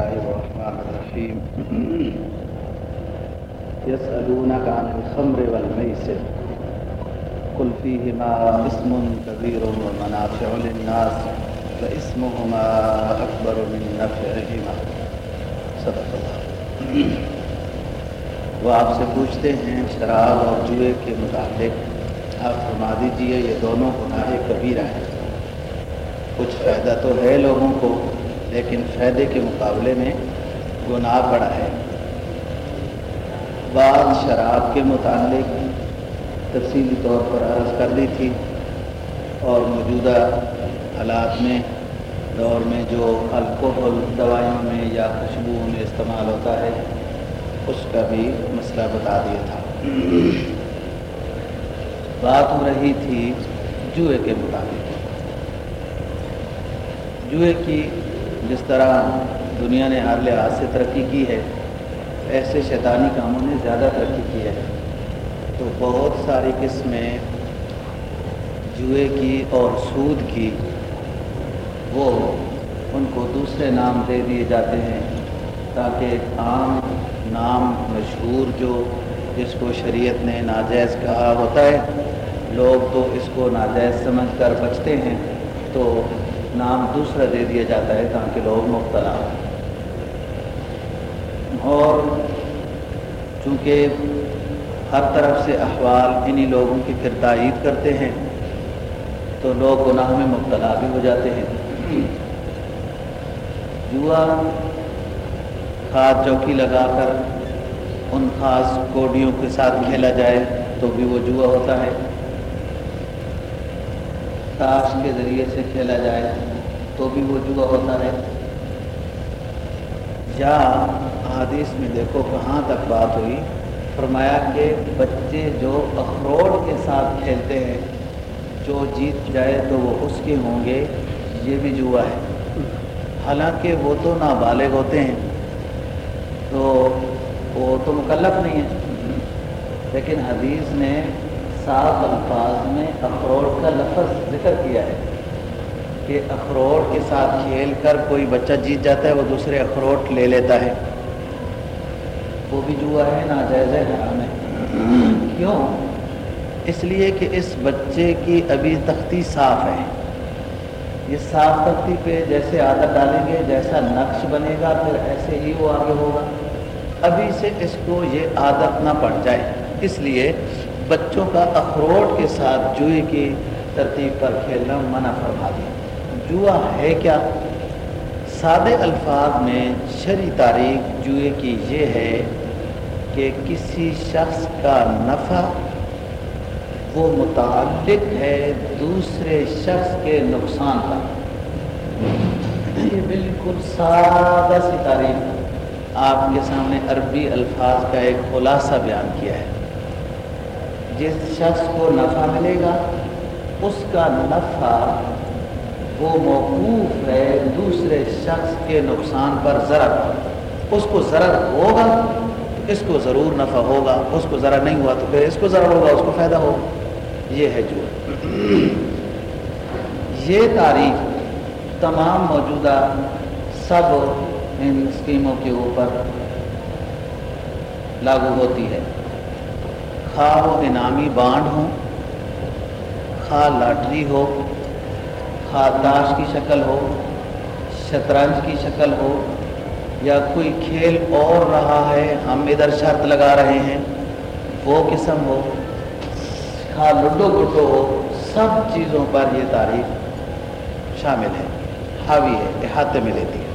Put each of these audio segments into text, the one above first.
الله الرحمن الرحيم. يسألونك عن الخمر والميسر. قل فيهما اسم كبير ومنافع للناس، فاسمهما أكبر من نفعهما. صدق الله. وہ آپ سے پوچھتے ہیں شراب اور جوئے کے متعلق، آپ فرما دیجیے، یہ دونوں گناہ کبیرہ ہیں۔ کچھ فائدہ تو ہے لوگوں کو لیکن فائدے کے مقابلے میں گناہ بڑا ہے۔ بعض شراب کے متعلق تفصیلی طور پر عرض کر دی تھی اور موجودہ حالات میں، دور میں جو الکوہل دوائیوں میں یا خوشبوؤں میں استعمال ہوتا ہے، اس کا بھی مسئلہ بتا دیا تھا۔ بات ہو رہی تھی جوئے کے مطابق۔ جوئے کی جس طرح دنیا نے ہر لحاظ سے ترقی کی ہے، ایسے شیطانی کاموں نے زیادہ ترقی کی ہے۔ تو بہت ساری قسمیں جوئے کی اور سود کی، وہ ان کو دوسرے نام دے دیے جاتے ہیں تاکہ عام نام مشہور جو جس کو شریعت نے ناجائز کہا ہوتا ہے، لوگ تو اس کو ناجائز سمجھ کر بچتے ہیں۔ تو نام دوسرا دے دیا جاتا ہے تاکہ لوگ مبتلا اور چونکہ ہر طرف سے احوال انہی لوگوں کی پھر تائید کرتے ہیں، تو لوگ گناہ میں مبتلا بھی ہو جاتے ہیں۔ جوا کھاد چوکی لگا کر ان خاص کوڈیوں کے ساتھ کھیلا جائے تو بھی وہ جوا ہوتا ہے۔ تاش کے ذریعے سے کھیلا جائے، تو بھی وہ جوا ہوتا ہے۔ یا حادث میں دیکھو کہاں تک بات ہوئی۔ فرمایا کہ بچے جو اخروٹ کے ساتھ کھیلتے ہیں، جو جیت جائے تو وہ اس کے ہوں گے۔ یہ بھی جوا ہے۔ حالانکہ وہ تو نابالغ ہوتے ہیں، تو وہ تو مکلف نہیں ہے لیکن حدیث نے صاف الفاظ میں اخروٹ کا لفظ ذکر کیا ہے کہ اخروٹ کے ساتھ کھیل کر کوئی بچہ جیت جاتا ہے، وہ دوسرے اخروٹ لے لیتا ہے۔ وہ بھی جوا ہے، ناجائز ہے، حرام ہے۔ کیوں؟ اس لیے کہ اس بچے کی ابھی تختی صاف ہے۔ یہ صاف تختی پہ جیسے عادت ڈالیں گے، جیسا نقش بنے گا، پھر ایسے ہی وہ آگے ہوگا۔ ابھی سے اس کو یہ عادت نہ پڑ جائے۔ اس لیے بچوں کا اخروٹ کے ساتھ جوئے کی ترتیب پر کھیلنا منع فرما دیا۔ جوا ہے کیا؟ سادے الفاظ میں شرع تاریخ جوئے کی یہ ہے کہ کسی شخص کا نفع وہ متعلق ہے دوسرے شخص کے نقصان کا۔ یہ بالکل سادہ سی تاریخ آپ کے سامنے عربی الفاظ کا ایک خلاصہ بیان کیا ہے۔ جس شخص کو نفع ملے گا، اس کا نفع وہ موقوف ہے دوسرے شخص کے نقصان پر ضرر۔ اس کو ضرر ہوگا، اس کو ضرور نفع ہوگا، اس کو ذرا نہیں ہوا تو پھر اس کو ضرر ہوگا، اس کو فائدہ ہوگا۔ یہ ہے جو۔ یہ تاریخ تمام موجودہ سب ان اسکیموں کے اوپر لاگو ہوتی ہے۔ خواہ وہ انعامی بانڈ ہوں، خواہ لاٹری ہو، خواہ تاش کی شکل ہو، شطرنج کی شکل ہو، یا کوئی کھیل اور رہا ہے، ہم ادھر شرط لگا رہے ہیں، وہ قسم ہو، خواہ لڈو گڈو ہو، سب چیزوں پر یہ تاریخ شامل ہے، حاوی ہے، احاطے میں لیتی ہے۔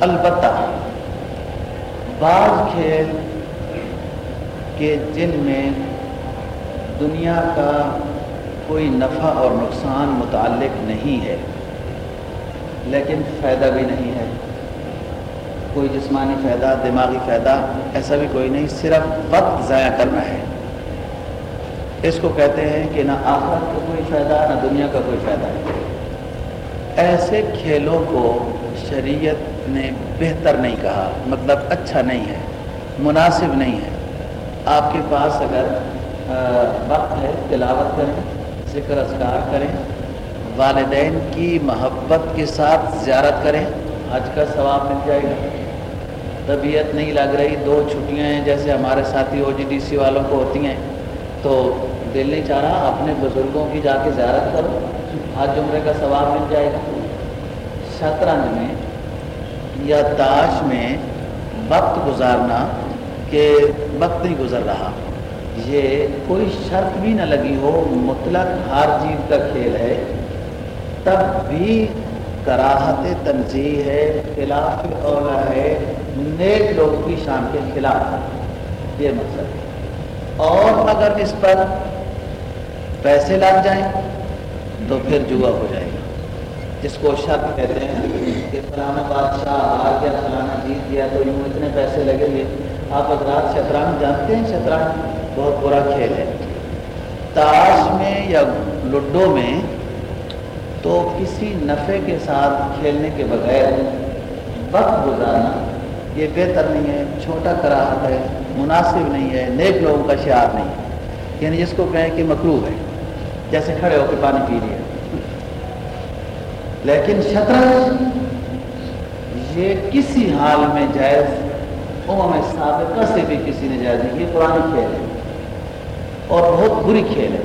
البتہ، بعض کھیل کہ جن میں دنیا کا کوئی نفع اور نقصان متعلق نہیں ہے، لیکن فائدہ بھی نہیں ہے۔ کوئی جسمانی فائدہ، دماغی فائدہ، ایسا بھی کوئی نہیں، صرف وقت ضائع کرنا ہے۔ اس کو کہتے ہیں کہ نہ آخرت کا کوئی فائدہ، نہ دنیا کا کوئی فائدہ۔ ہے ایسے کھیلوں کو شریعت نے بہتر نہیں کہا مطلب اچھا نہیں ہے، مناسب نہیں ہے۔ آپ کے پاس اگر وقت ہے، تلاوت کریں، ذکر اذکار کریں، والدین کی محبت کے ساتھ زیارت کریں، حج کا ثواب مل جائے گا۔ طبیعت نہیں لگ رہی، دو چھٹیاں ہیں، جیسے ہمارے ساتھی او جی ڈی سی والوں کو ہوتی ہیں۔ تو دل نہیں چاہ رہا، اپنے بزرگوں کی جا کے زیارت کرو، حج عمرے کا ثواب مل جائے گا۔ شطرنج میں یا تاش میں وقت گزارنا کہ وقت نہیں گزر رہا۔ یہ کوئی شرط بھی نہ لگی ہو، مطلق ہار جیت کا کھیل ہے۔ تب بھی کراہت تنظیح ہے، خلاف اولا ہے، نیک لوگ کی شان کے خلاف یہ مقصد ہے۔ اور اگر اس پر پیسے لگ جائیں، تو پھر جوا ہو جائے گا۔ جس کو شرط کہتے ہیں کہ فلانا بادشاہ آ گیا فلانا جیت گیا تو یوں اتنے پیسے لگیں گے۔ آپ حضرات شطرنج جانتے ہیں، شطرنج بہت برا کھیل ہے۔ تاش میں یا لڈو میں تو کسی نفع کے ساتھ کھیلنے کے بغیر وقت گزارنا یہ بہتر نہیں ہے، چھوٹا کراہت ہے، مناسب نہیں ہے، نیک لوگوں کا شعار نہیں ہے۔ یعنی جس کو کہیں کہ مقروب ہے، جیسے کھڑے ہو کے پانی پی لیا۔ لیکن شطرنج یہ کسی حال میں جائز میں سابقہ سے بھی کسی نے جائز یہ پرانی کھیل ہے۔ اور بہت بری کھیل ہے۔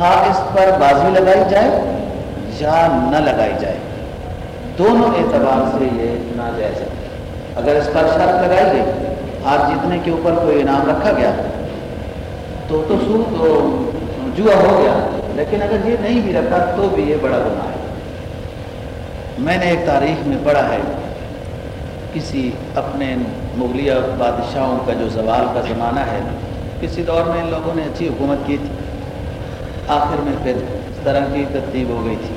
ہاں اس پر بازی لگائی جائے یا نہ لگائی جائے، دونوں اعتبار سے یہ ناجائز ہے۔ اگر اس پر شرط لگائی گئی ہار جیتنے کے اوپر کوئی انعام رکھا گیا، تو تو سو جوا ہو گیا۔ لیکن اگر یہ نہیں بھی رکھا، تو بھی یہ بڑا گناہ ہے۔ میں نے ایک تاریخ میں پڑھا ہے، کسی اپنے مغلیہ بادشاہوں کا جو زوال کا زمانہ ہے، کسی دور میں ان لوگوں نے اچھی حکومت کی تھی۔ آخر میں پھر اس طرح کی ترتیب ہو گئی تھی۔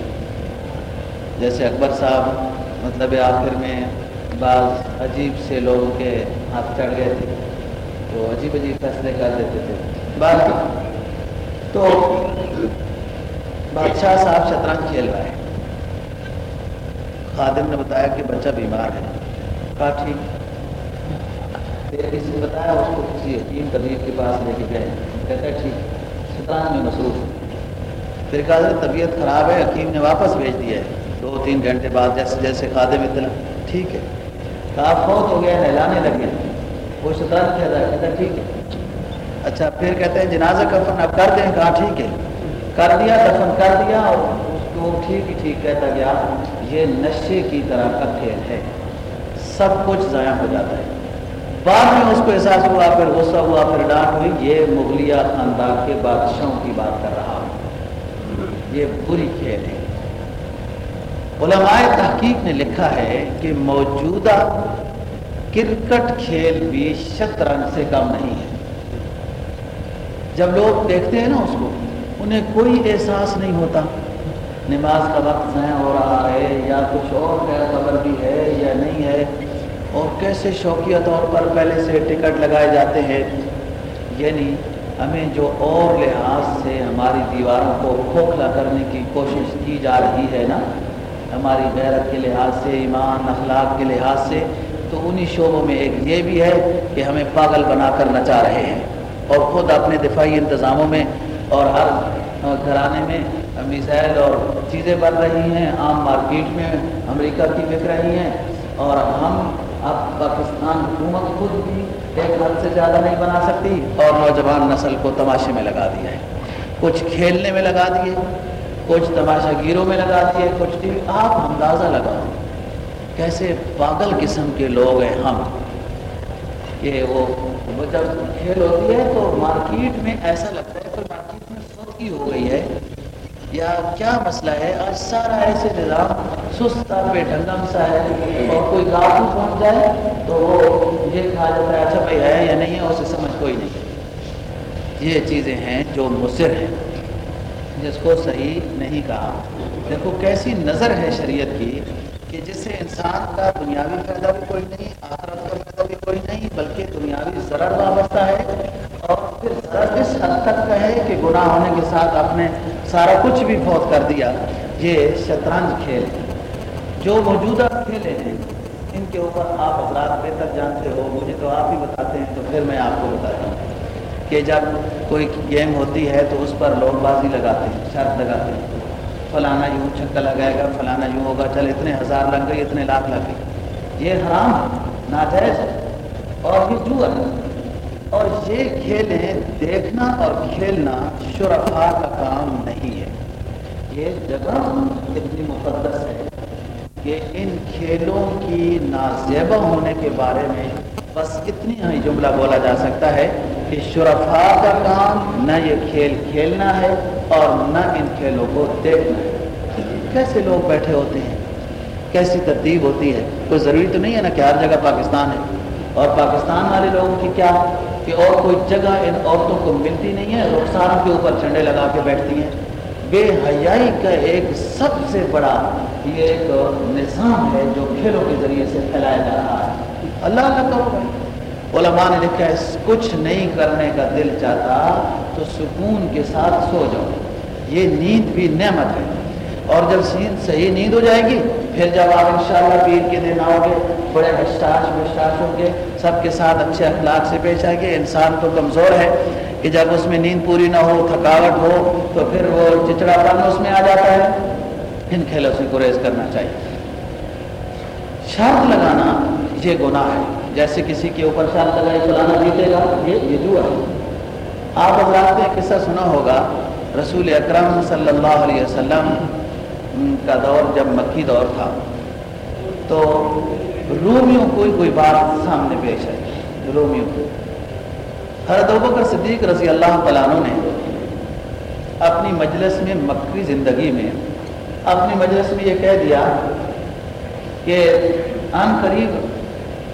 جیسے اکبر صاحب مطلب آخر میں بعض عجیب سے لوگوں کے ہاتھ چڑھ گئے تھے تو عجیب عجیب فیصلے کر دیتے تھے۔ بات تو بادشاہ صاحب شطرنج کھیل رہا ہے خادم نے بتایا کہ بچہ بیمار ہے۔ کہا، ٹھیک۔ کسی نے بتایا اس کو کسی حکیم طبیب کے پاس لے کے گئے۔ کہتا ہے، ٹھیک شطرنج میں مصروف پھر کہا طبیعت خراب ہے، حکیم نے واپس بھیج دیا ہے۔ دو تین گھنٹے بعد جیسے جیسے خادم اطلاع ٹھیک ہے۔ کہا فوت ہو گیا نہلانے لگے وہ شطرنج کہتا ہے، کہتا ٹھیک ہے۔ اچھا پھر کہتے ہیں، جنازہ کفن اب کر دیں۔ کہا، ٹھیک ہے۔ کر دیا، دفن کر دیا اور اس کو ٹھیک ہی ٹھیک کہتا گیا۔ یہ نشے کی طرح کا کھیل ہے سب کچھ ضائع ہو جاتا ہے۔ بعد میں اس کو احساس ہوا، پھر غصہ ہوا، پھر ڈانٹ ہوئی۔ یہ مغلیہ خاندان کے بادشاہوں کی بات کر رہا ہوں۔ یہ بری کھیل ہے۔ علماء تحقیق نے لکھا ہے کہ موجودہ کرکٹ کھیل بھی شطرنج سے کم نہیں ہے۔ جب لوگ دیکھتے ہیں نا اس کو، انہیں کوئی احساس نہیں ہوتا۔ نماز کا وقت ضائع ہو رہا ہے یا کچھ اور غیر خبر بھی ہے یا نہیں ہے۔ اور کیسے شوقیہ طور پر پہلے سے ٹکٹ لگائے جاتے ہیں؟ یعنی ہمیں جو اور لحاظ سے ہماری دیواروں کو کھوکھلا کرنے کی کوشش کی جا رہی ہے نا، ہماری غیرت کے لحاظ سے، ایمان، اخلاق کے لحاظ سے، تو انہی شعبوں میں ایک یہ بھی ہے کہ ہمیں پاگل بنا کر نچا رہے ہیں۔ اور خود اپنے دفاعی انتظاموں میں اور ہر گھرانے میں میزائل اور چیزیں بن رہی ہیں۔ عام مارکیٹ میں امریکہ کی بک رہی ہیں۔ اور ہم اب پاکستان حکومت خود بھی ایک حد سے زیادہ نہیں بنا سکتی اور نوجوان نسل کو تماشے میں لگا دیا ہے۔ کچھ کھیلنے میں لگا دیے، کچھ تماشا گیروں میں لگا دیے، کچھ ٹی وی۔ آپ اندازہ لگا کیسے پاگل قسم کے لوگ ہیں ہم؟ کہ وہ جب کھیل ہوتی ہے تو مارکیٹ میں ایسا لگتا ہے کہ مارکیٹ میں فتقی ہو گئی ہے۔ یا کیا مسئلہ ہے؟ آج سارا ایسے نظام سستا پہ ڈھنگم سا ہے اور کوئی گاؤں پہنچ جائے تو وہ یہ کہا جاتا ہے اچھا بھائی ہے یا نہیں ہے؟ اسے سمجھ کوئی نہیں۔ یہ چیزیں ہیں جو مصر ہیں۔ جس کو صحیح نہیں کہا۔ دیکھو کیسی نظر ہے شریعت کی کہ جس سے انسان کا دنیاوی فائدہ بھی کوئی نہیں، آخرت کا فائدہ بھی کوئی نہیں، بلکہ دنیاوی ضرر وابستہ ہے۔ اور پھر ضرر اس حد تک کا ہے کہ گناہ ہونے کے ساتھ اپنے سارا کچھ بھی فوت کر دیا، یہ شطرنج کھیل جو موجودہ کھیلے ہیں، ان کے اوپر آپ حضرات بہتر جانتے ہو۔ مجھے تو آپ ہی بتاتے ہیں، تو پھر میں آپ کو بتاتا ہوں کہ جب کوئی گیم ہوتی ہے، تو اس پر لوگ بازی لگاتے ہیں، شرط لگاتے ہیں۔ فلانا یوں چھکا لگائے گا، فلانا یوں ہوگا، چل اتنے ہزار لگ گئی اتنے لاکھ لگ گئی یہ حرام ناجائز اور یہ جو اور یہ کھیلیں دیکھنا اور کھیلنا شرفا کا کام نہیں ہے۔ یہ جگہ اتنی مقدس ہے کہ ان کھیلوں کی نازیبہ ہونے کے بارے میں بس اتنی ہی جملہ بولا جا سکتا ہے کہ شرفا کا کام نہ یہ کھیل کھیلنا ہے اور نہ ان کھیلوں کو دیکھنا ہے۔ کیسے لوگ بیٹھے ہوتے ہیں؟ کیسی ترتیب ہوتی ہے؟ کوئی ضروری تو نہیں ہے نا کہ ہر جگہ پاکستان ہے؟ اور پاکستان والے لوگوں کی کیا کہ اور کوئی جگہ ان عورتوں کو ملتی نہیں ہے، رخساروں کے اوپر جھنڈے لگا کے بیٹھتی ہیں۔ بے حیائی کا ایک سب سے بڑا یہ ایک نظام ہے جو کھیلوں کے ذریعے سے پھیلایا جا رہا ہے۔ اللہ اللہ کرو بھائی علماء نے لکھا ہے، کچھ نہیں کرنے کا دل چاہتا تو سکون کے ساتھ سو جاؤ۔ یہ نیند بھی نعمت ہے۔ اور جب صحیح نیند ہو جائے گی، پھر جب آپ انشاءاللہ پیر کے دن آؤ گے بڑے حشاش وشاش ہوں گے سب کے ساتھ اچھے اخلاق سے پیش آئے گے انسان تو کمزور ہے کہ جب اس میں نیند پوری نہ ہو، تھکاوٹ ہو، تو پھر وہ چچڑا پن اس میں آ جاتا ہے۔ ان کھیلوں سے گریز کرنا چاہیے۔ شرط لگانا یہ گناہ ہے۔ جیسے کسی کے اوپر شرط لگائی، فلانا جیتے گا، یہ یہ جو ہے۔ آپ حضرات نے قصہ سنا ہوگا۔ رسول اکرم صلی اللہ علیہ وسلم کا دور جب مکی دور تھا، تو رومیوں کوئی کوئی بات سامنے پیش آئی، رومیوں کو۔ حضرت بکر صدیق رضی اللہ تعالیٰ نے اپنی مجلس میں مکری زندگی میں اپنی مجلس میں یہ کہہ دیا کہ عام قریب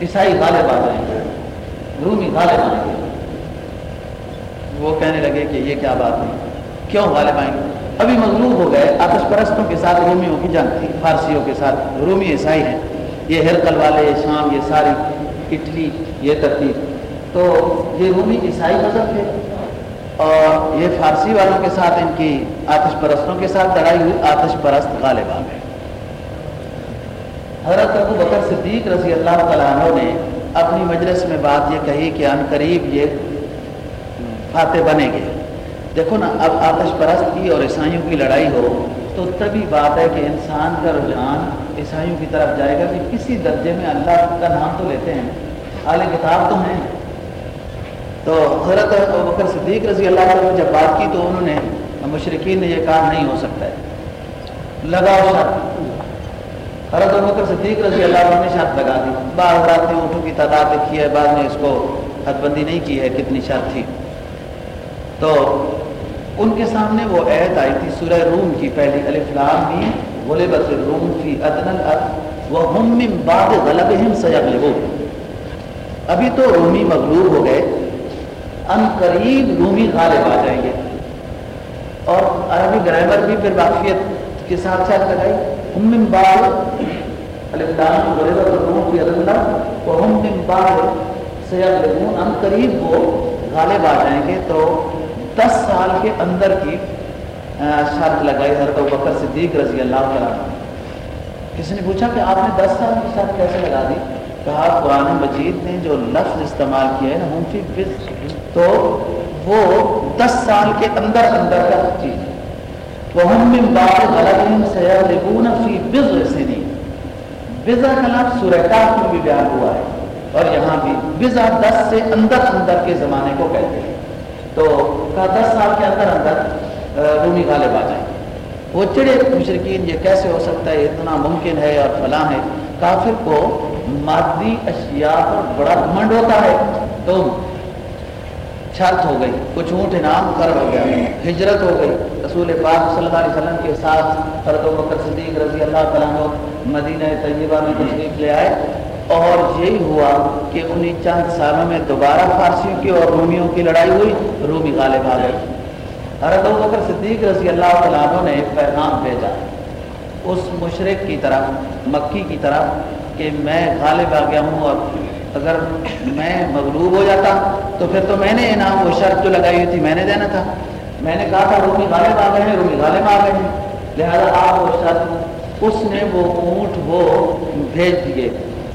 عیسائی غالب آ جائیں گے، رومی غالب آئیں گے۔ وہ کہنے لگے کہ یہ کیا بات ہے؟ کیوں غالب آئیں گے؟ ابھی مغلوب ہو گئے، آتش پرستوں کے ساتھ رومیوں کی جنگ تھی، فارسیوں کے ساتھ، رومی عیسائی ہیں۔ یہ ہرکل والے شام، یہ ساری اٹلی، یہ ترتیب۔ تو یہ رومی عیسائی مذہب تھے۔ اور یہ فارسی والوں کے ساتھ، ان کی آتش پرستوں کے ساتھ لڑائی ہوئی۔ آتش پرست غالب آ گئے حضرت ابو بکر صدیق رضی اللہ تعالیٰ عنہ نے اپنی مجلس میں بات یہ کہی کہ ان قریب یہ فاتح بنے گے۔ دیکھو نا، اب آتش پرست کی اور عیسائیوں کی لڑائی ہو۔ تو تبھی بات ہے کہ انسان کا رجحان عیسائیوں کی طرف جائے گا کہ کسی درجے میں اللہ کا نام تو لیتے ہیں۔ اعلی کتاب تو ہیں۔ تو حضرت بکر صدیق رضی اللہ عنہ جب بات کی تو انہوں نے مشرقین نے یہ کہا، نہیں ہو سکتا ہے۔ لگاؤ شرط۔ حضرت بکر صدیق رضی اللہ عنہ نے شرط لگا دی۔ بعض حضرات نے اونٹوں کی تعداد لکھی ہے، بعض نے اس کو حد بندی نہیں کی ہے کتنی شرط تھی۔ تو ان کے سامنے وہ عہد آئی تھی سورہ روم کی، پہلی الفلام بھی غلبت الروم فی ادن الارض، وهم من بعد غلبهم سيغلبون ابھی تو رومی مغلوب ہو گئے، ان قریب رومی غالب آ جائیں گے۔ اور عربی گرامر بھی پھر واقفیت کے ساتھ ساتھ لگائی۔ ہم من بعد الفلام غلبت الروم فی ادن الارض، وهم من بعد سيغلبون ان قریب وہ غالب آ جائیں گے، تو دس سال کے اندر کی شرط لگائی حضرت بکر صدیق رضی اللہ تعالیٰ کسی نے پوچھا کہ آپ نے دس سال کی شرط کیسے لگا دی؟ کہا، قرآن مجید نے جو لفظ استعمال کیا ہے نا منفی تو وہ دس سال کے اندر اندر کا چیز ہے وہ ہم من بات غلط سیالبون فی بضع سنی بضع کا لفظ سورہ کاف میں بھی بیان ہوا ہے۔ اور یہاں بھی بضع دس سے اندر اندر کے زمانے کو کہتے ہیں۔ تو کہا، دس سال کے اندر اندر رومی غالب آ جائیں۔ وہ چڑے مشرقین یہ کیسے ہو سکتا ہے؟ اتنا ممکن ہے اور فلاں ہے۔ کافر کو مادی اشیاء پر بڑا گھمنڈ ہوتا ہے۔ تو شرط ہو گئی، کچھ اونٹ انعام کر ہو گیا، ہجرت ہو گئی۔ رسول پاک صلی اللہ علیہ وسلم کے ساتھ فرد و بکر صدیق رضی اللہ تعالیٰ مدینہ طیبہ میں تشریف لے آئے۔ اور یہی ہوا کہ انہیں چند سالوں میں دوبارہ فارسیوں کی اور رومیوں کی لڑائی ہوئی، رومی غالب آ گئی حضرت بکر صدیق رضی اللہ تعالیٰ عنہ نے پیغام بھیجا۔ اس مشرق کی طرف، مکی کی طرف کہ میں غالب آ گیا ہوں اور اگر میں مغلوب ہو جاتا تو پھر تو میں نے انعام وہ شرط جو لگائی ہوئی تھی میں نے دینا تھا۔ میں نے کہا تھا رومی غالب آ گئے ہیں، رومی غالب آ گئے ہیں۔ لہذا آپ وہ شرط، اس نے وہ اونٹ وہ بھیج دیے۔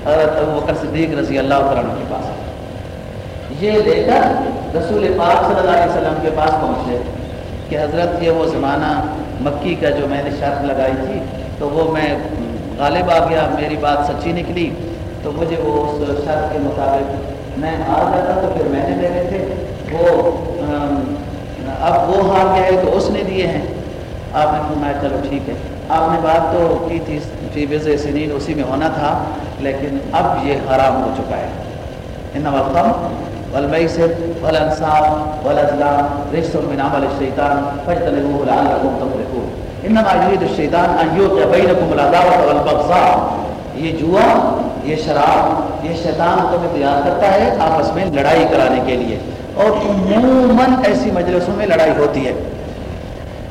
حضرت ابو بکر صدیق رضی اللہ عنہ کے پاس یہ لے کر رسول پاک صلی اللہ علیہ وسلم کے پاس پہنچے کہ حضرت یہ وہ زمانہ مکی کا جو میں نے شرط لگائی تھی، تو وہ میں غالب آ گیا، میری بات سچی نکلی۔ تو مجھے وہ اس شرط کے مطابق میں آ جاتا، تو پھر میں نے لینے تھے۔ وہ اب وہ ہار گیا ہے تو اس نے دیے ہیں۔ آپ نے فرمایا، چلو ٹھیک ہے۔ آپ نے بات تو کی تھی فی بز سنین اسی میں ہونا تھا، لیکن اب یہ حرام ہو چکا ہے۔ ان وقتم والمیسر والانصاب والازلام رجس من عمل الشیطان فاجتنبوه لعلکم تفلحون۔ انما یرید الشیطان ان یوقع بینکم العداوت والبغضاء۔ یہ جوا، یہ شراب، یہ شیطان تمہیں تیار کرتا ہے آپس میں لڑائی کرانے کے لیے۔ اور عموماً ایسی مجلسوں میں لڑائی ہوتی ہے۔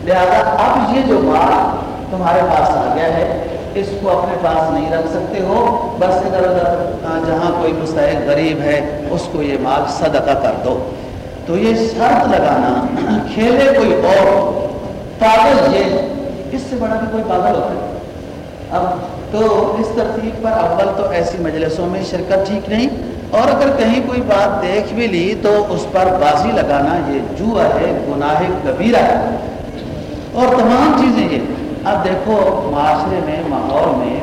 لہذا اب یہ جو بات تمہارے پاس آ گیا ہے، اس کو اپنے پاس نہیں رکھ سکتے ہو۔ بس ادھر ادھر جہاں کوئی مستحق غریب ہے، اس کو یہ مال صدقہ کر دو۔ تو یہ شرط لگانا، کھیلے کوئی اور، پاگل یہ۔ اس سے بڑا بھی کوئی پاگل ہوتا ہے۔ اب تو اس ترتیب پر اول تو ایسی مجلسوں میں شرکت ٹھیک نہیں۔ اور اگر کہیں کوئی بات دیکھ بھی لی، تو اس پر بازی لگانا یہ جوا ہے، گناہ کبیرہ ہے۔ اور تمام چیزیں یہ۔ اب دیکھو معاشرے میں، ماحول میں،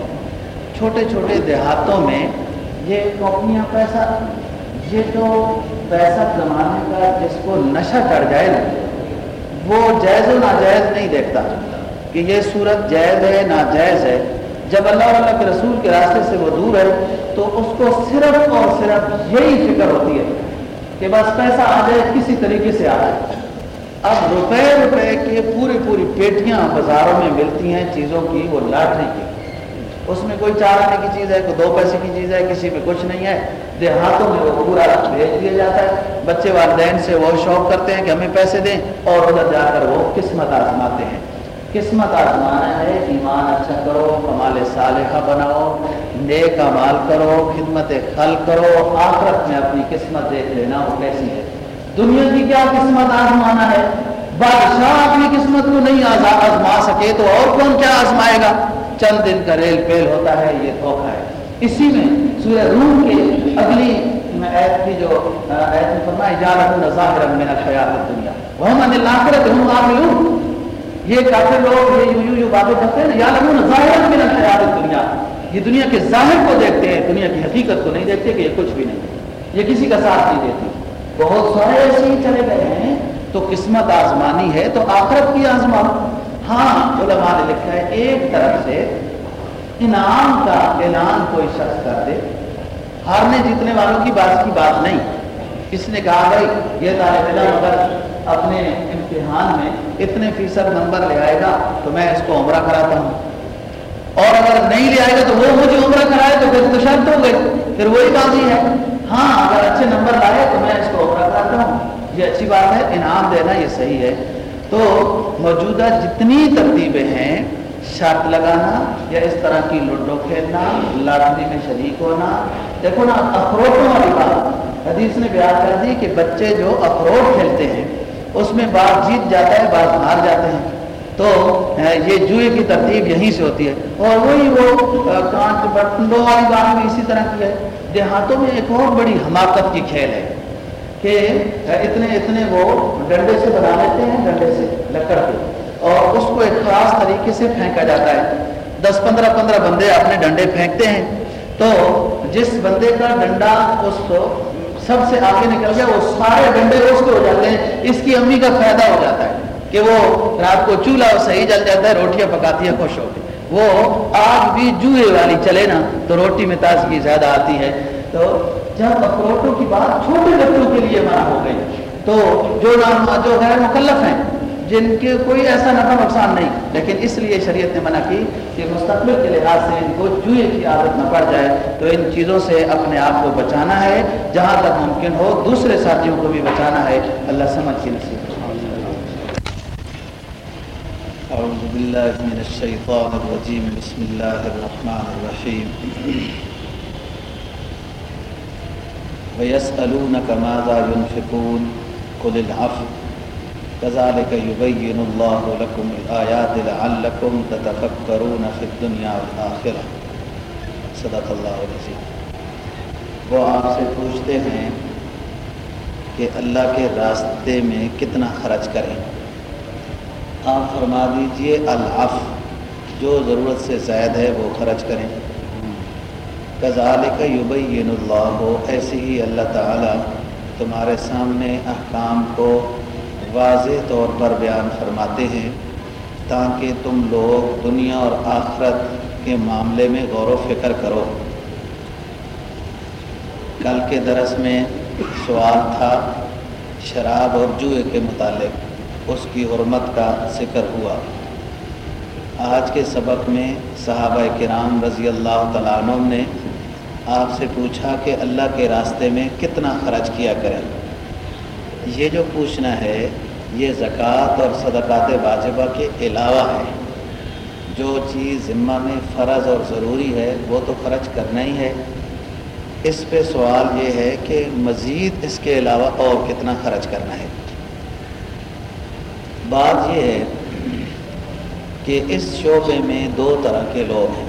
چھوٹے چھوٹے دیہاتوں میں یہ کمپنیاں پیسہ، یہ جو پیسہ زمانے کا جس کو نشہ چڑھ جائے نا، وہ جائز و ناجائز نہیں دیکھتا کہ یہ صورت جائز ہے، ناجائز ہے۔ جب اللہ اللہ کے رسول کے راستے سے وہ دور ہے، تو اس کو صرف اور صرف یہی فکر ہوتی ہے کہ بس پیسہ آ جائے، کسی طریقے سے آ جائے۔ اب روپے روپے کے پوری پوری پیٹیاں بازاروں میں ملتی ہیں چیزوں کی، وہ لاٹری کی۔ اس میں کوئی چار آنے کی چیز ہے، کوئی دو پیسے کی چیز ہے، کسی میں کچھ نہیں ہے۔ دیہاتوں میں وہ پورا بھیج دیا جاتا ہے بچے والدین سے وہ شوق کرتے ہیں کہ ہمیں پیسے دیں اور ادھر جا کر وہ قسمت آزماتے ہیں۔ قسمت آزمانا ہے، ایمان اچھا کرو، کمال صالحہ بناؤ، نیک مال کرو، خدمت خل کرو۔ آخرت میں اپنی قسمت دیکھ لینا وہ کیسی ہے؟ دنیا کی کیا قسمت آزمانا ہے؟ بادشاہ اپنی قسمت کو نہیں آزما سکے تو اور کون کیا آزمائے گا؟ چند دن کا ریل پیل ہوتا ہے، یہ دھوکہ ہے۔ اسی میں سورہ روم کے اگلی ایت کی جو ایت میں فرمائی جا رہا ظاہر من الحیات دنیا وہ من الاخرت ہم غافلون یہ کافر لوگ یہ یوں یوں یوں باتیں کرتے ہیں یا لگون ظاہر من الحیات دنیا یہ دنیا کے ظاہر کو دیکھتے ہیں، دنیا کی حقیقت کو نہیں دیکھتے کہ یہ کچھ بھی نہیں۔ یہ کسی کا ساتھ نہیں دیتی۔ بہت سارے ایسے ہی چلے گئے ہیں، تو قسمت آزمانی ہے، تو آخرت کی آزما ہاں علماء نے لکھا ہے، ایک طرف سے انعام کا اعلان کوئی شخص کر دے ہارنے جیتنے والوں کی بات کی بات نہیں۔ کس نے کہا، بھائی، یہ طالب علم اگر اپنے امتحان میں اتنے فیصد نمبر لے آئے گا، تو میں اس کو عمرہ کراتا ہوں۔ اور اگر نہیں لے آئے گا، تو وہ مجھے عمرہ کرائے تو پھر تو شرط ہو گئی پھر وہی بازی ہے۔ ہاں اگر اچھے نمبر لائے تو میں اس کو عمرہ کراتا ہوں۔ یہ اچھی بات ہے، انعام دینا یہ صحیح ہے۔ تو موجودہ جتنی ترتیبیں ہیں، شرط لگانا یا اس طرح کی لوڈو کھیلنا لاٹری میں شریک ہونا۔ دیکھو نا، اخروٹوں والی بات۔ حدیث نے بیان کر دی کہ بچے جو اخروٹ کھیلتے ہیں، اس میں بعض جیت جاتا ہے بعض ہار جاتے ہیں۔ تو یہ جوئے کی ترتیب یہیں سے ہوتی ہے۔ اور وہی وہ کانچ برتن والی بات بھی اسی طرح کی ہے۔ دیہاتوں میں ایک اور بڑی حماقت کی کھیل ہے کہ اتنے اتنے وہ ڈنڈے سے بنا لیتے ہیں، ڈنڈے سے لکڑ کے۔ اور اس کو ایک خاص طریقے سے پھینکا جاتا ہے۔ دس پندرہ پندرہ بندے اپنے ڈنڈے پھینکتے ہیں۔ تو جس بندے کا ڈنڈا اس کو سب سے آگے نکل گیا، وہ سارے ڈنڈے اس کے ہو جاتے ہیں۔ اس کی امی کا فائدہ ہو جاتا ہے۔ کہ وہ رات کو چولہا صحیح جل جاتا ہے، روٹیاں پکاتی ہیں، خوش ہو کے۔ وہ آگ بھی جوئے والی چلے نا، تو روٹی میں تازگی زیادہ آتی ہے۔ تو جب اخروٹوں کی بات چھوٹے بچوں کے لیے منع ہو گئی، تو جو نام جو غیر مکلف ہیں، جن کے کوئی ایسا نفع نقصان نہیں، لیکن اس لیے شریعت نے منع کی کہ مستقبل کے لحاظ سے ان کو جوئے کی عادت نہ پڑ جائے۔ تو ان چیزوں سے اپنے آپ کو بچانا ہے، جہاں تک ممکن ہو، دوسرے ساتھیوں کو بھی بچانا ہے۔ اللہ سمجھ کی نصیب أعوذ بالله من الشيطان الرجيم. بسم الله الرحمن الرحيم. ويسألونك ماذا ينفقون؟ قل العفو. كذلك يبين الله لكم الآيات لعلكم تتفكرون في الدنيا والآخرة. صدق اللہ العظیم وہ آپ سے پوچھتے ہیں کہ اللہ کے راستے میں کتنا خرچ کریں؟ آپ فرما دیجیے العف، جو ضرورت سے زائد ہے وہ خرچ کریں۔ کزال کا یبین اللہ ہو ایسے ہی اللہ تعالیٰ تمہارے سامنے احکام کو واضح طور پر بیان فرماتے ہیں، تاکہ تم لوگ دنیا اور آخرت کے معاملے میں غور و فکر کرو۔ کل کے درس میں سوال تھا، شراب اور جوئے کے متعلق۔ اس کی حرمت کا ذکر ہوا۔ آج کے سبق میں صحابہ کرام رضی اللہ تعالیٰ عنہ نے آپ سے پوچھا کہ اللہ کے راستے میں کتنا خرچ کیا کریں۔ یہ جو پوچھنا ہے، یہ زکوٰۃ اور صدقات واجبہ کے علاوہ ہے۔ جو چیز ذمہ میں فرض اور ضروری ہے، وہ تو خرچ کرنا ہی ہے۔ اس پہ سوال یہ ہے کہ مزید اس کے علاوہ اور کتنا خرچ کرنا ہے؟ بات یہ ہے کہ اس شعبے میں دو طرح کے لوگ ہیں۔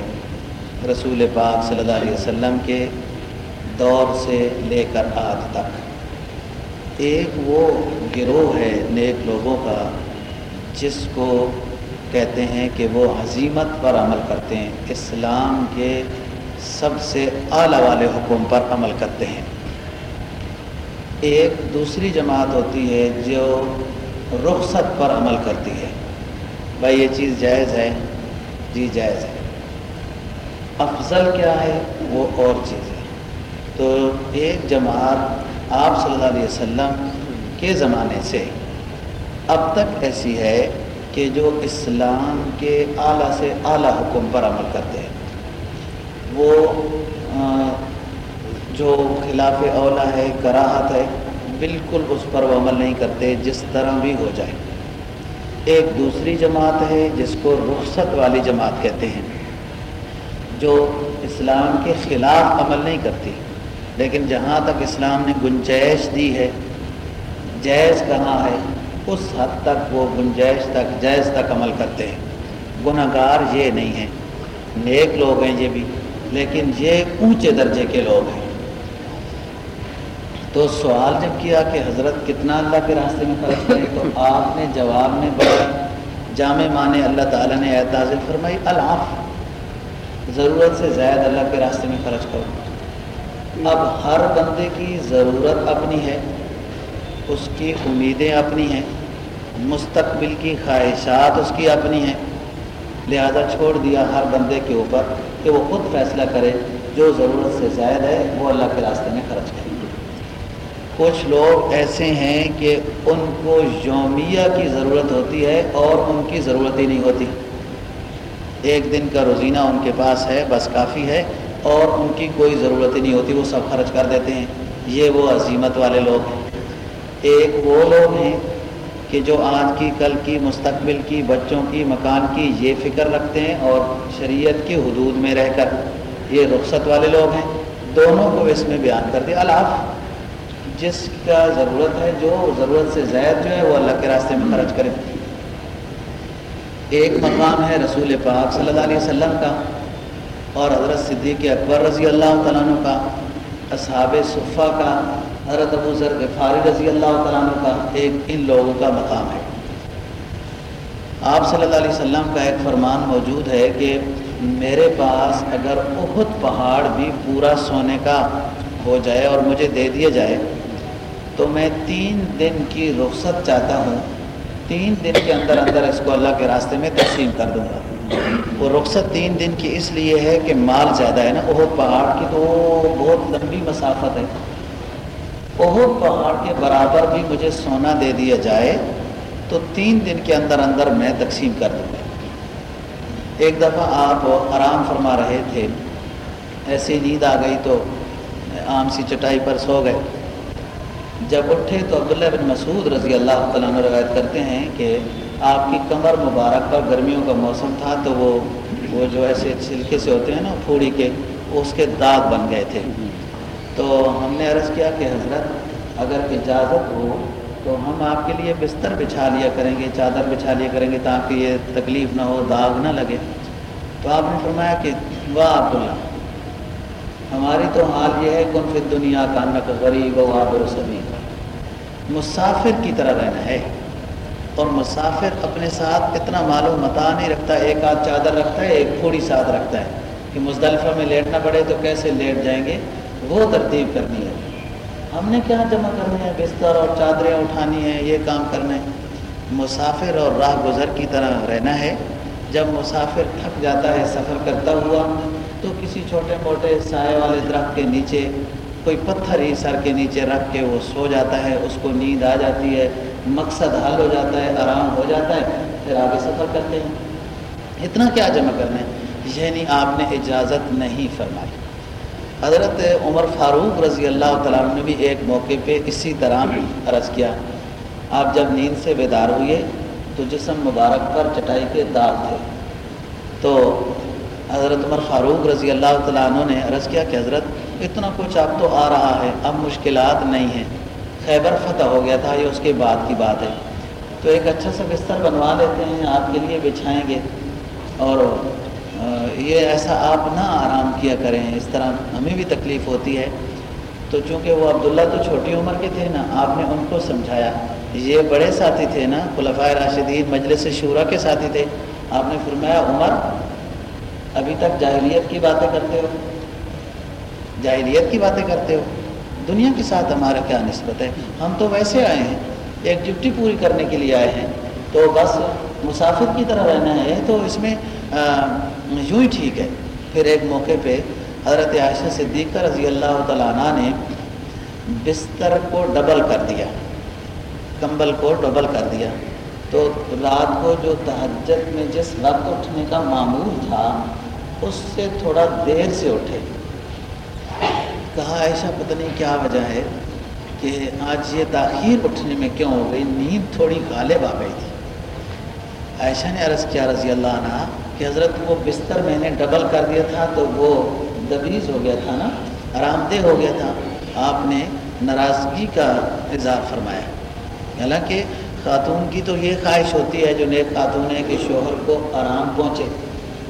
رسول پاک صلی اللہ علیہ وسلم کے دور سے لے کر آج تک۔ ایک وہ گروہ ہے نیک لوگوں کا، جس کو کہتے ہیں کہ وہ حزیمت پر عمل کرتے ہیں۔ اسلام کے سب سے اعلیٰ والے حکم پر عمل کرتے ہیں۔ ایک دوسری جماعت ہوتی ہے جو رخصت پر عمل کرتی ہے۔ بھائی یہ چیز جائز ہے؟ جی جائز ہے۔ افضل کیا ہے؟ وہ اور چیز ہے۔ تو ایک جماعت آپ صلی اللہ علیہ وسلم کے زمانے سے اب تک ایسی ہے کہ جو اسلام کے اعلیٰ سے اعلیٰ حکم پر عمل کرتے ہیں۔ وہ جو خلاف اولا ہے، کراہت ہے بالکل اس پر وہ عمل نہیں کرتے جس طرح بھی ہو جائے۔ ایک دوسری جماعت ہے جس کو رخصت والی جماعت کہتے ہیں، جو اسلام کے خلاف عمل نہیں کرتی۔ لیکن جہاں تک اسلام نے گنجائش دی ہے، جائز کہاں ہے، اس حد تک وہ گنجائش تک، جائز تک عمل کرتے ہیں۔ گناہ گار یہ نہیں ہیں۔ نیک لوگ ہیں یہ بھی، لیکن یہ اونچے درجے کے لوگ ہیں۔ تو سوال جب کیا کہ حضرت کتنا اللہ کے راستے میں خرچ کریں تو آپ نے جواب میں بڑا جامع معنی اللہ تعالیٰ نے اعتاض فرمائی العاف ضرورت سے زائد اللہ کے راستے میں خرچ کرو۔ اب ہر بندے کی ضرورت اپنی ہے، اس کی امیدیں اپنی ہیں، مستقبل کی خواہشات اس کی اپنی ہیں۔ لہذا چھوڑ دیا ہر بندے کے اوپر کہ وہ خود فیصلہ کرے، جو ضرورت سے زائد ہے، وہ اللہ کے راستے میں خرچ کرے۔ کچھ لوگ ایسے ہیں کہ ان کو یومیہ کی ضرورت ہوتی ہے اور ان کی ضرورت ہی نہیں ہوتی۔ ایک دن کا روزینہ ان کے پاس ہے، بس کافی ہے، اور ان کی کوئی ضرورت ہی نہیں ہوتی، وہ سب خرچ کر دیتے ہیں۔ یہ وہ عظیمت والے لوگ ہیں۔ ایک وہ لوگ ہیں کہ جو آج کی، کل کی، مستقبل کی، بچوں کی، مکان کی یہ فکر رکھتے ہیں اور شریعت کی حدود میں رہ کر یہ رخصت والے لوگ ہیں۔ دونوں کو اس میں بیان کر دیا اللہ جس کا ضرورت ہے، جو ضرورت سے زائد جو ہے، وہ اللہ کے راستے میں خرچ کرے۔ ایک مقام ہے رسول پاک صلی اللہ علیہ وسلم کا اور حضرت صدیق اکبر رضی اللہ تعالیٰ عنہ کا، اصحاب صفہ کا، حضرت ابو ذر غفاری رضی اللہ تعالیٰ عنہ کا ایک ان لوگوں کا مقام ہے۔ آپ صلی اللہ علیہ وسلم کا ایک فرمان موجود ہے کہ میرے پاس اگر احد پہاڑ بھی پورا سونے کا ہو جائے اور مجھے دے دیا جائے تو میں تین دن کی رخصت چاہتا ہوں۔ تین دن کے اندر اندر اس کو اللہ کے راستے میں تقسیم کر دوں گا۔ وہ رخصت تین دن کی اس لیے ہے کہ مال زیادہ ہے نا۔ احد پہاڑ کی تو بہت لمبی مسافت ہے۔ بہت پہاڑ کے برابر بھی مجھے سونا دے دیا جائے تو تین دن کے اندر اندر میں تقسیم کر دوں گا۔ ایک دفعہ آپ آرام فرما رہے تھے۔ ایسی نیند آ گئی تو عام سی چٹائی پر سو گئے۔ جب اٹھے تو عبداللہ بن مسعود رضی اللہ تعالیٰ عنہ روایت کرتے ہیں کہ آپ کی کمر مبارک پر گرمیوں کا موسم تھا تو وہ وہ جو ایسے چھلکے سے ہوتے ہیں نا، پھوڑی کے، اس کے داغ بن گئے تھے۔ تو ہم نے عرض کیا کہ حضرت، اگر اجازت ہو تو ہم آپ کے لیے بستر بچھا لیا کریں گے، چادر بچھا لیا کریں گے تاکہ یہ تکلیف نہ ہو، داغ نہ لگے۔ تو آپ نے فرمایا کہ، واہ عبداللہ ہماری تو حال یہ ہے کن فی دنیا کا نق غریب و آبر سبھی مسافر کی طرح رہنا ہے۔ اور مسافر اپنے ساتھ اتنا معلوم متا نہیں رکھتا، ایک آدھ چادر رکھتا ہے، ایک تھوڑی ساتھ رکھتا ہے کہ مزدلفہ میں لیٹنا پڑے تو کیسے لیٹ جائیں گے؟ وہ ترتیب کرنی ہے۔ ہم نے کیا جمع کرنا ہے بستر اور چادریں اٹھانی ہیں، یہ کام کرنا ہے۔ مسافر اور راہ گزر کی طرح رہنا ہے۔ جب مسافر تھک جاتا ہے، سفر کرتا ہوا تو کسی چھوٹے موٹے سائے والے درخت کے نیچے، کوئی پتھر ہی سر کے نیچے رکھ کے وہ سو جاتا ہے، اس کو نیند آ جاتی ہے، مقصد حل ہو جاتا ہے، آرام ہو جاتا ہے، پھر آگے سفر کرتے ہیں۔ اتنا کیا جمع کرنا ہے؟ یعنی آپ نے اجازت نہیں فرمائی۔ حضرت عمر فاروق رضی اللہ تعالیٰ نے بھی ایک موقع پہ اسی طرح عرض کیا، آپ جب نیند سے بیدار ہوئے تو جسم مبارک پر چٹائی کے داغ تھے۔ تو حضرت عمر فاروق رضی اللہ تعالیٰ عنہ نے عرض کیا کہ حضرت اتنا کچھ اب تو آ رہا ہے، اب مشکلات نہیں ہیں۔ خیبر فتح ہو گیا تھا، یہ اس کے بعد کی بات ہے۔ تو ایک اچھا سا بستر بنوا لیتے ہیں، آپ کے لیے بچھائیں گے۔ اور یہ ایسا آپ نہ آرام کیا کریں، اس طرح ہمیں بھی تکلیف ہوتی ہے۔ تو چونکہ وہ عبداللہ تو چھوٹی عمر کے تھے نا، آپ نے ان کو سمجھایا۔ یہ بڑے ساتھی تھے نا خلفۂ راشدین، مجلس شعرا کے ساتھی تھے۔ آپ نے فرمایا، عمر ابھی تک جاہلیت کی باتیں کرتے ہو؟ جاہلیت کی باتیں کرتے ہو؟ دنیا کے ساتھ ہمارا کیا نسبت ہے؟ ہم تو ویسے آئے ہیں، ایک ڈپٹی پوری کرنے کے لیے آئے ہیں۔ تو بس مسافر کی طرح رہنا ہے تو اس میں یوں ہی ٹھیک ہے۔ پھر ایک موقع پہ حضرت عائشہ صدیقہ رضی اللہ تعالیٰ عنہ نے بستر کو ڈبل کر دیا۔ کمبل کو ڈبل کر دیا۔ تو رات کو جو تہجد میں جس وقت اٹھنے کا معمول تھا، اس سے تھوڑا دیر سے اٹھے۔ کہا، عائشہ، پتہ نہیں کیا وجہ ہے کہ آج یہ تاخیر اٹھنے میں کیوں ہو گئی؟ نیند تھوڑی غالب آ گئی تھی۔ عائشہ نے عرض کیا رضی اللہ عنہ کہ حضرت، وہ بستر میں نے ڈبل کر دیا تھا تو وہ دبیز ہو گیا تھا نا، آرام دہ ہو گیا تھا۔ آپ نے ناراضگی کا اظہار فرمایا۔ حالانکہ خاتون کی تو یہ خواہش ہوتی ہے جو نیک خاتون ہے کہ شوہر کو آرام پہنچے۔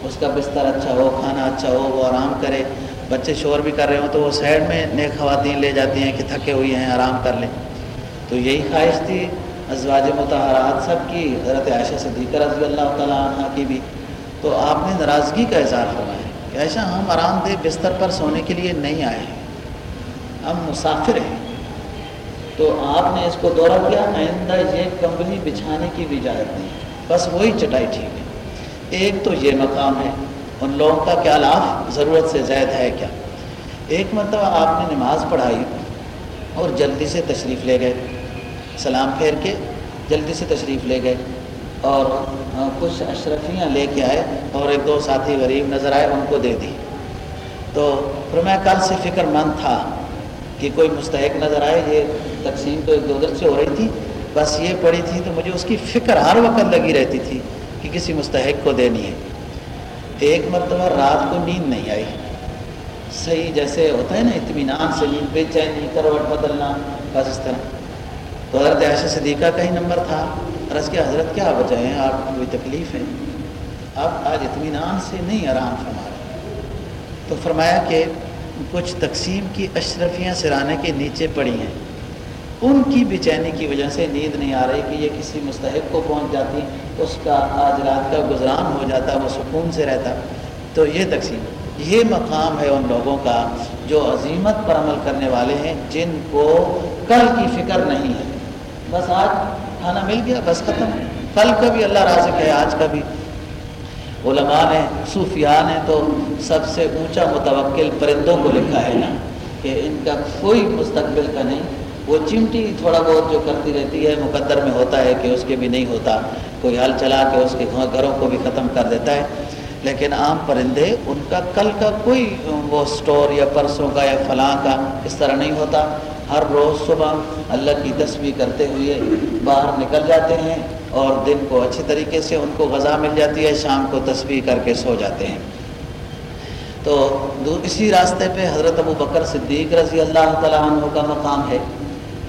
اس کا بستر اچھا ہو، کھانا اچھا ہو، وہ آرام کرے۔ بچے شور بھی کر رہے ہوں تو وہ سائڈ میں نیک خواتین لے جاتی ہیں کہ تھکے ہوئی ہیں، آرام کر لیں۔ تو یہی خواہش تھی ازواج متحرات سب کی، حضرت عائشہ صدیقہ رضی اللہ تعالیٰ عنہ کی بھی۔ تو آپ نے ناراضگی کا اظہار فرمایا کہ ایسا ہم آرام دہ بستر پر سونے کے لیے نہیں آئے۔ ہیں ہم مسافر ہیں۔ تو آپ نے اس کو دورہ کیا، آئندہ یہ کمبلی بچھانے کی بھی اجازت نہیں بس وہی چٹائی ٹھیک ہے۔ ایک تو یہ مقام ہے، ان لوگوں کا کیا لاف ضرورت سے زائد ہے کیا؟ ایک مرتبہ آپ نے نماز پڑھائی اور جلدی سے تشریف لے گئے۔ سلام پھیر کے جلدی سے تشریف لے گئے اور کچھ اشرفیاں لے کے آئے اور ایک دو ساتھی غریب نظر آئے، ان کو دے دی۔ تو پھر میں کل سے فکر مند تھا۔ کہ کوئی مستحق نظر آئے، یہ تقسیم تو ایک دو دن سے ہو رہی تھی، بس یہ پڑی تھی تو مجھے اس کی فکر ہر وقت لگی رہتی تھی کہ کسی مستحق کو دینی ہے۔ ایک مرتبہ رات کو نیند نہیں آئی۔ صحیح جیسے ہوتا ہے نا، اطمینان سے نیند، بے چینی، کروٹ بدلنا، بس اس طرح۔ تو حضرت عائشہ صدیقہ کا ہی نمبر تھا۔ عرض کے حضرت کیا وجہ ہیں آپ کوئی تکلیف ہے؟ آپ آج اطمینان سے نہیں آرام فرما رہے۔ تو فرمایا کہ کچھ تقسیم کی اشرفیاں سرانے کے نیچے پڑی ہیں۔ ان کی بے چینی کی وجہ سے نیند نہیں آ رہی کہ یہ کسی مستحق کو پہنچ جاتی، اس کا آج رات کا گزران ہو جاتا، وہ سکون سے رہتا۔ تو یہ تقسیم، یہ مقام ہے ان لوگوں کا جو عظیمت پر عمل کرنے والے ہیں، جن کو کل کی فکر نہیں ہے۔ بس آج کھانا مل گیا، بس ختم۔ کل کا بھی اللہ رازق ہے، آج کا بھی۔ علماء نے صوفیان نے تو سب سے اونچا متوکل پرندوں کو لکھا ہے نا کہ ان کا کوئی مستقبل کا نہیں۔ وہ چمٹی تھوڑا بہت جو کرتی رہتی ہے، مقدر میں ہوتا ہے کہ اس کے بھی نہیں ہوتا۔ کوئی حل چلا کے اس کے گھروں کو بھی ختم کر دیتا ہے۔ لیکن عام پرندے ان کا کل کا کوئی وہ سٹور یا پرسوں کا یا فلاں کا اس طرح نہیں ہوتا۔ ہر روز صبح اللہ کی تصویر کرتے ہوئے باہر نکل جاتے ہیں اور دن کو اچھی طریقے سے ان کو غذا مل جاتی ہے، شام کو تصویر کر کے سو جاتے ہیں۔ تو اسی راستے پہ حضرت ابو بکر صدیق رضی اللہ تعالیٰ عنہ کا مقام ہے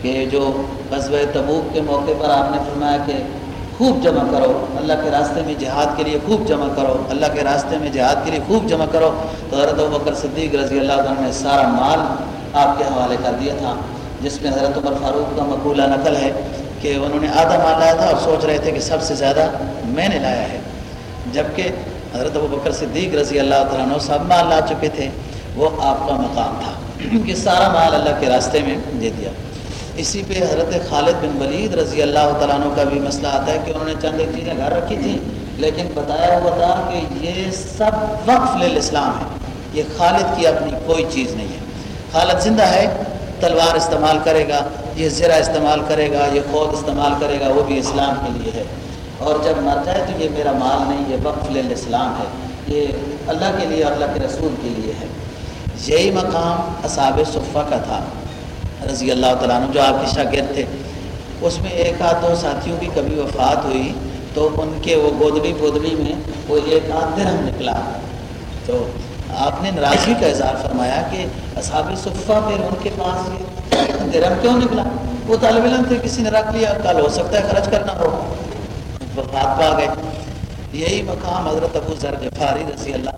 کہ جو قصبۂ تبوک کے موقع پر آپ نے فرمایا کہ خوب جمع کرو، اللہ کے راستے میں جہاد کے لیے خوب جمع کرو، اللہ کے راستے میں جہاد کے لیے خوب جمع کرو۔ تو حضرت بکر صدیق رضی اللہ عنہ نے سارا مال آپ کے حوالے کر دیا تھا۔ جس میں حضرت عمر فاروق کا مقولہ نقل ہے کہ انہوں نے آدھا مال لایا تھا اور سوچ رہے تھے کہ سب سے زیادہ میں نے لایا ہے۔ جبکہ حضرت ابو بکر صدیق رضی اللہ تعالیٰ عنہ سب مال لا چکے تھے، وہ آپ کا مقام تھا۔ کہ سارا مال اللہ کے راستے میں دے دیا۔ اسی پہ حضرت خالد بن ولید رضی اللہ تعالیٰ عنہ کا بھی مسئلہ آتا ہے کہ انہوں نے چند ایک چیزیں گھر رکھی تھیں، لیکن بتایا ہوا تھا کہ یہ سب وقف للاسلام ہے۔ یہ خالد کی اپنی کوئی چیز نہیں ہے۔ خالد زندہ ہے تلوار استعمال کرے گا، یہ زرہ استعمال کرے گا، یہ خود استعمال کرے گا، وہ بھی اسلام کے لیے ہے۔ اور جب مر جائے تو یہ میرا مال نہیں، یہ وقف للاسلام ہے۔ یہ اللہ کے لیے اور اللہ کے رسول کے لیے ہے۔ یہی مقام اصحاب صفہ کا تھا۔ رضی اللہ تعالیٰ عنہ جو آپ کے شاگرد تھے، اس میں ایک آدھ دو ساتھیوں کی کبھی وفات ہوئی تو ان کے وہ گودڑی گودڑی میں وہ ایک آدھ درہم نکلا۔ تو آپ نے ناراضگی کا اظہار فرمایا کہ اصحاب صفحہ پھر ان کے پاس یہ کیوں نکلا وہ طالب علم تھے، کسی نے رکھ لیا۔ کل ہو سکتا ہے خرچ کرنا ہو۔ وفات پا گئے۔ یہی مقام حضرت ابو ذر غفاری رضی اللہ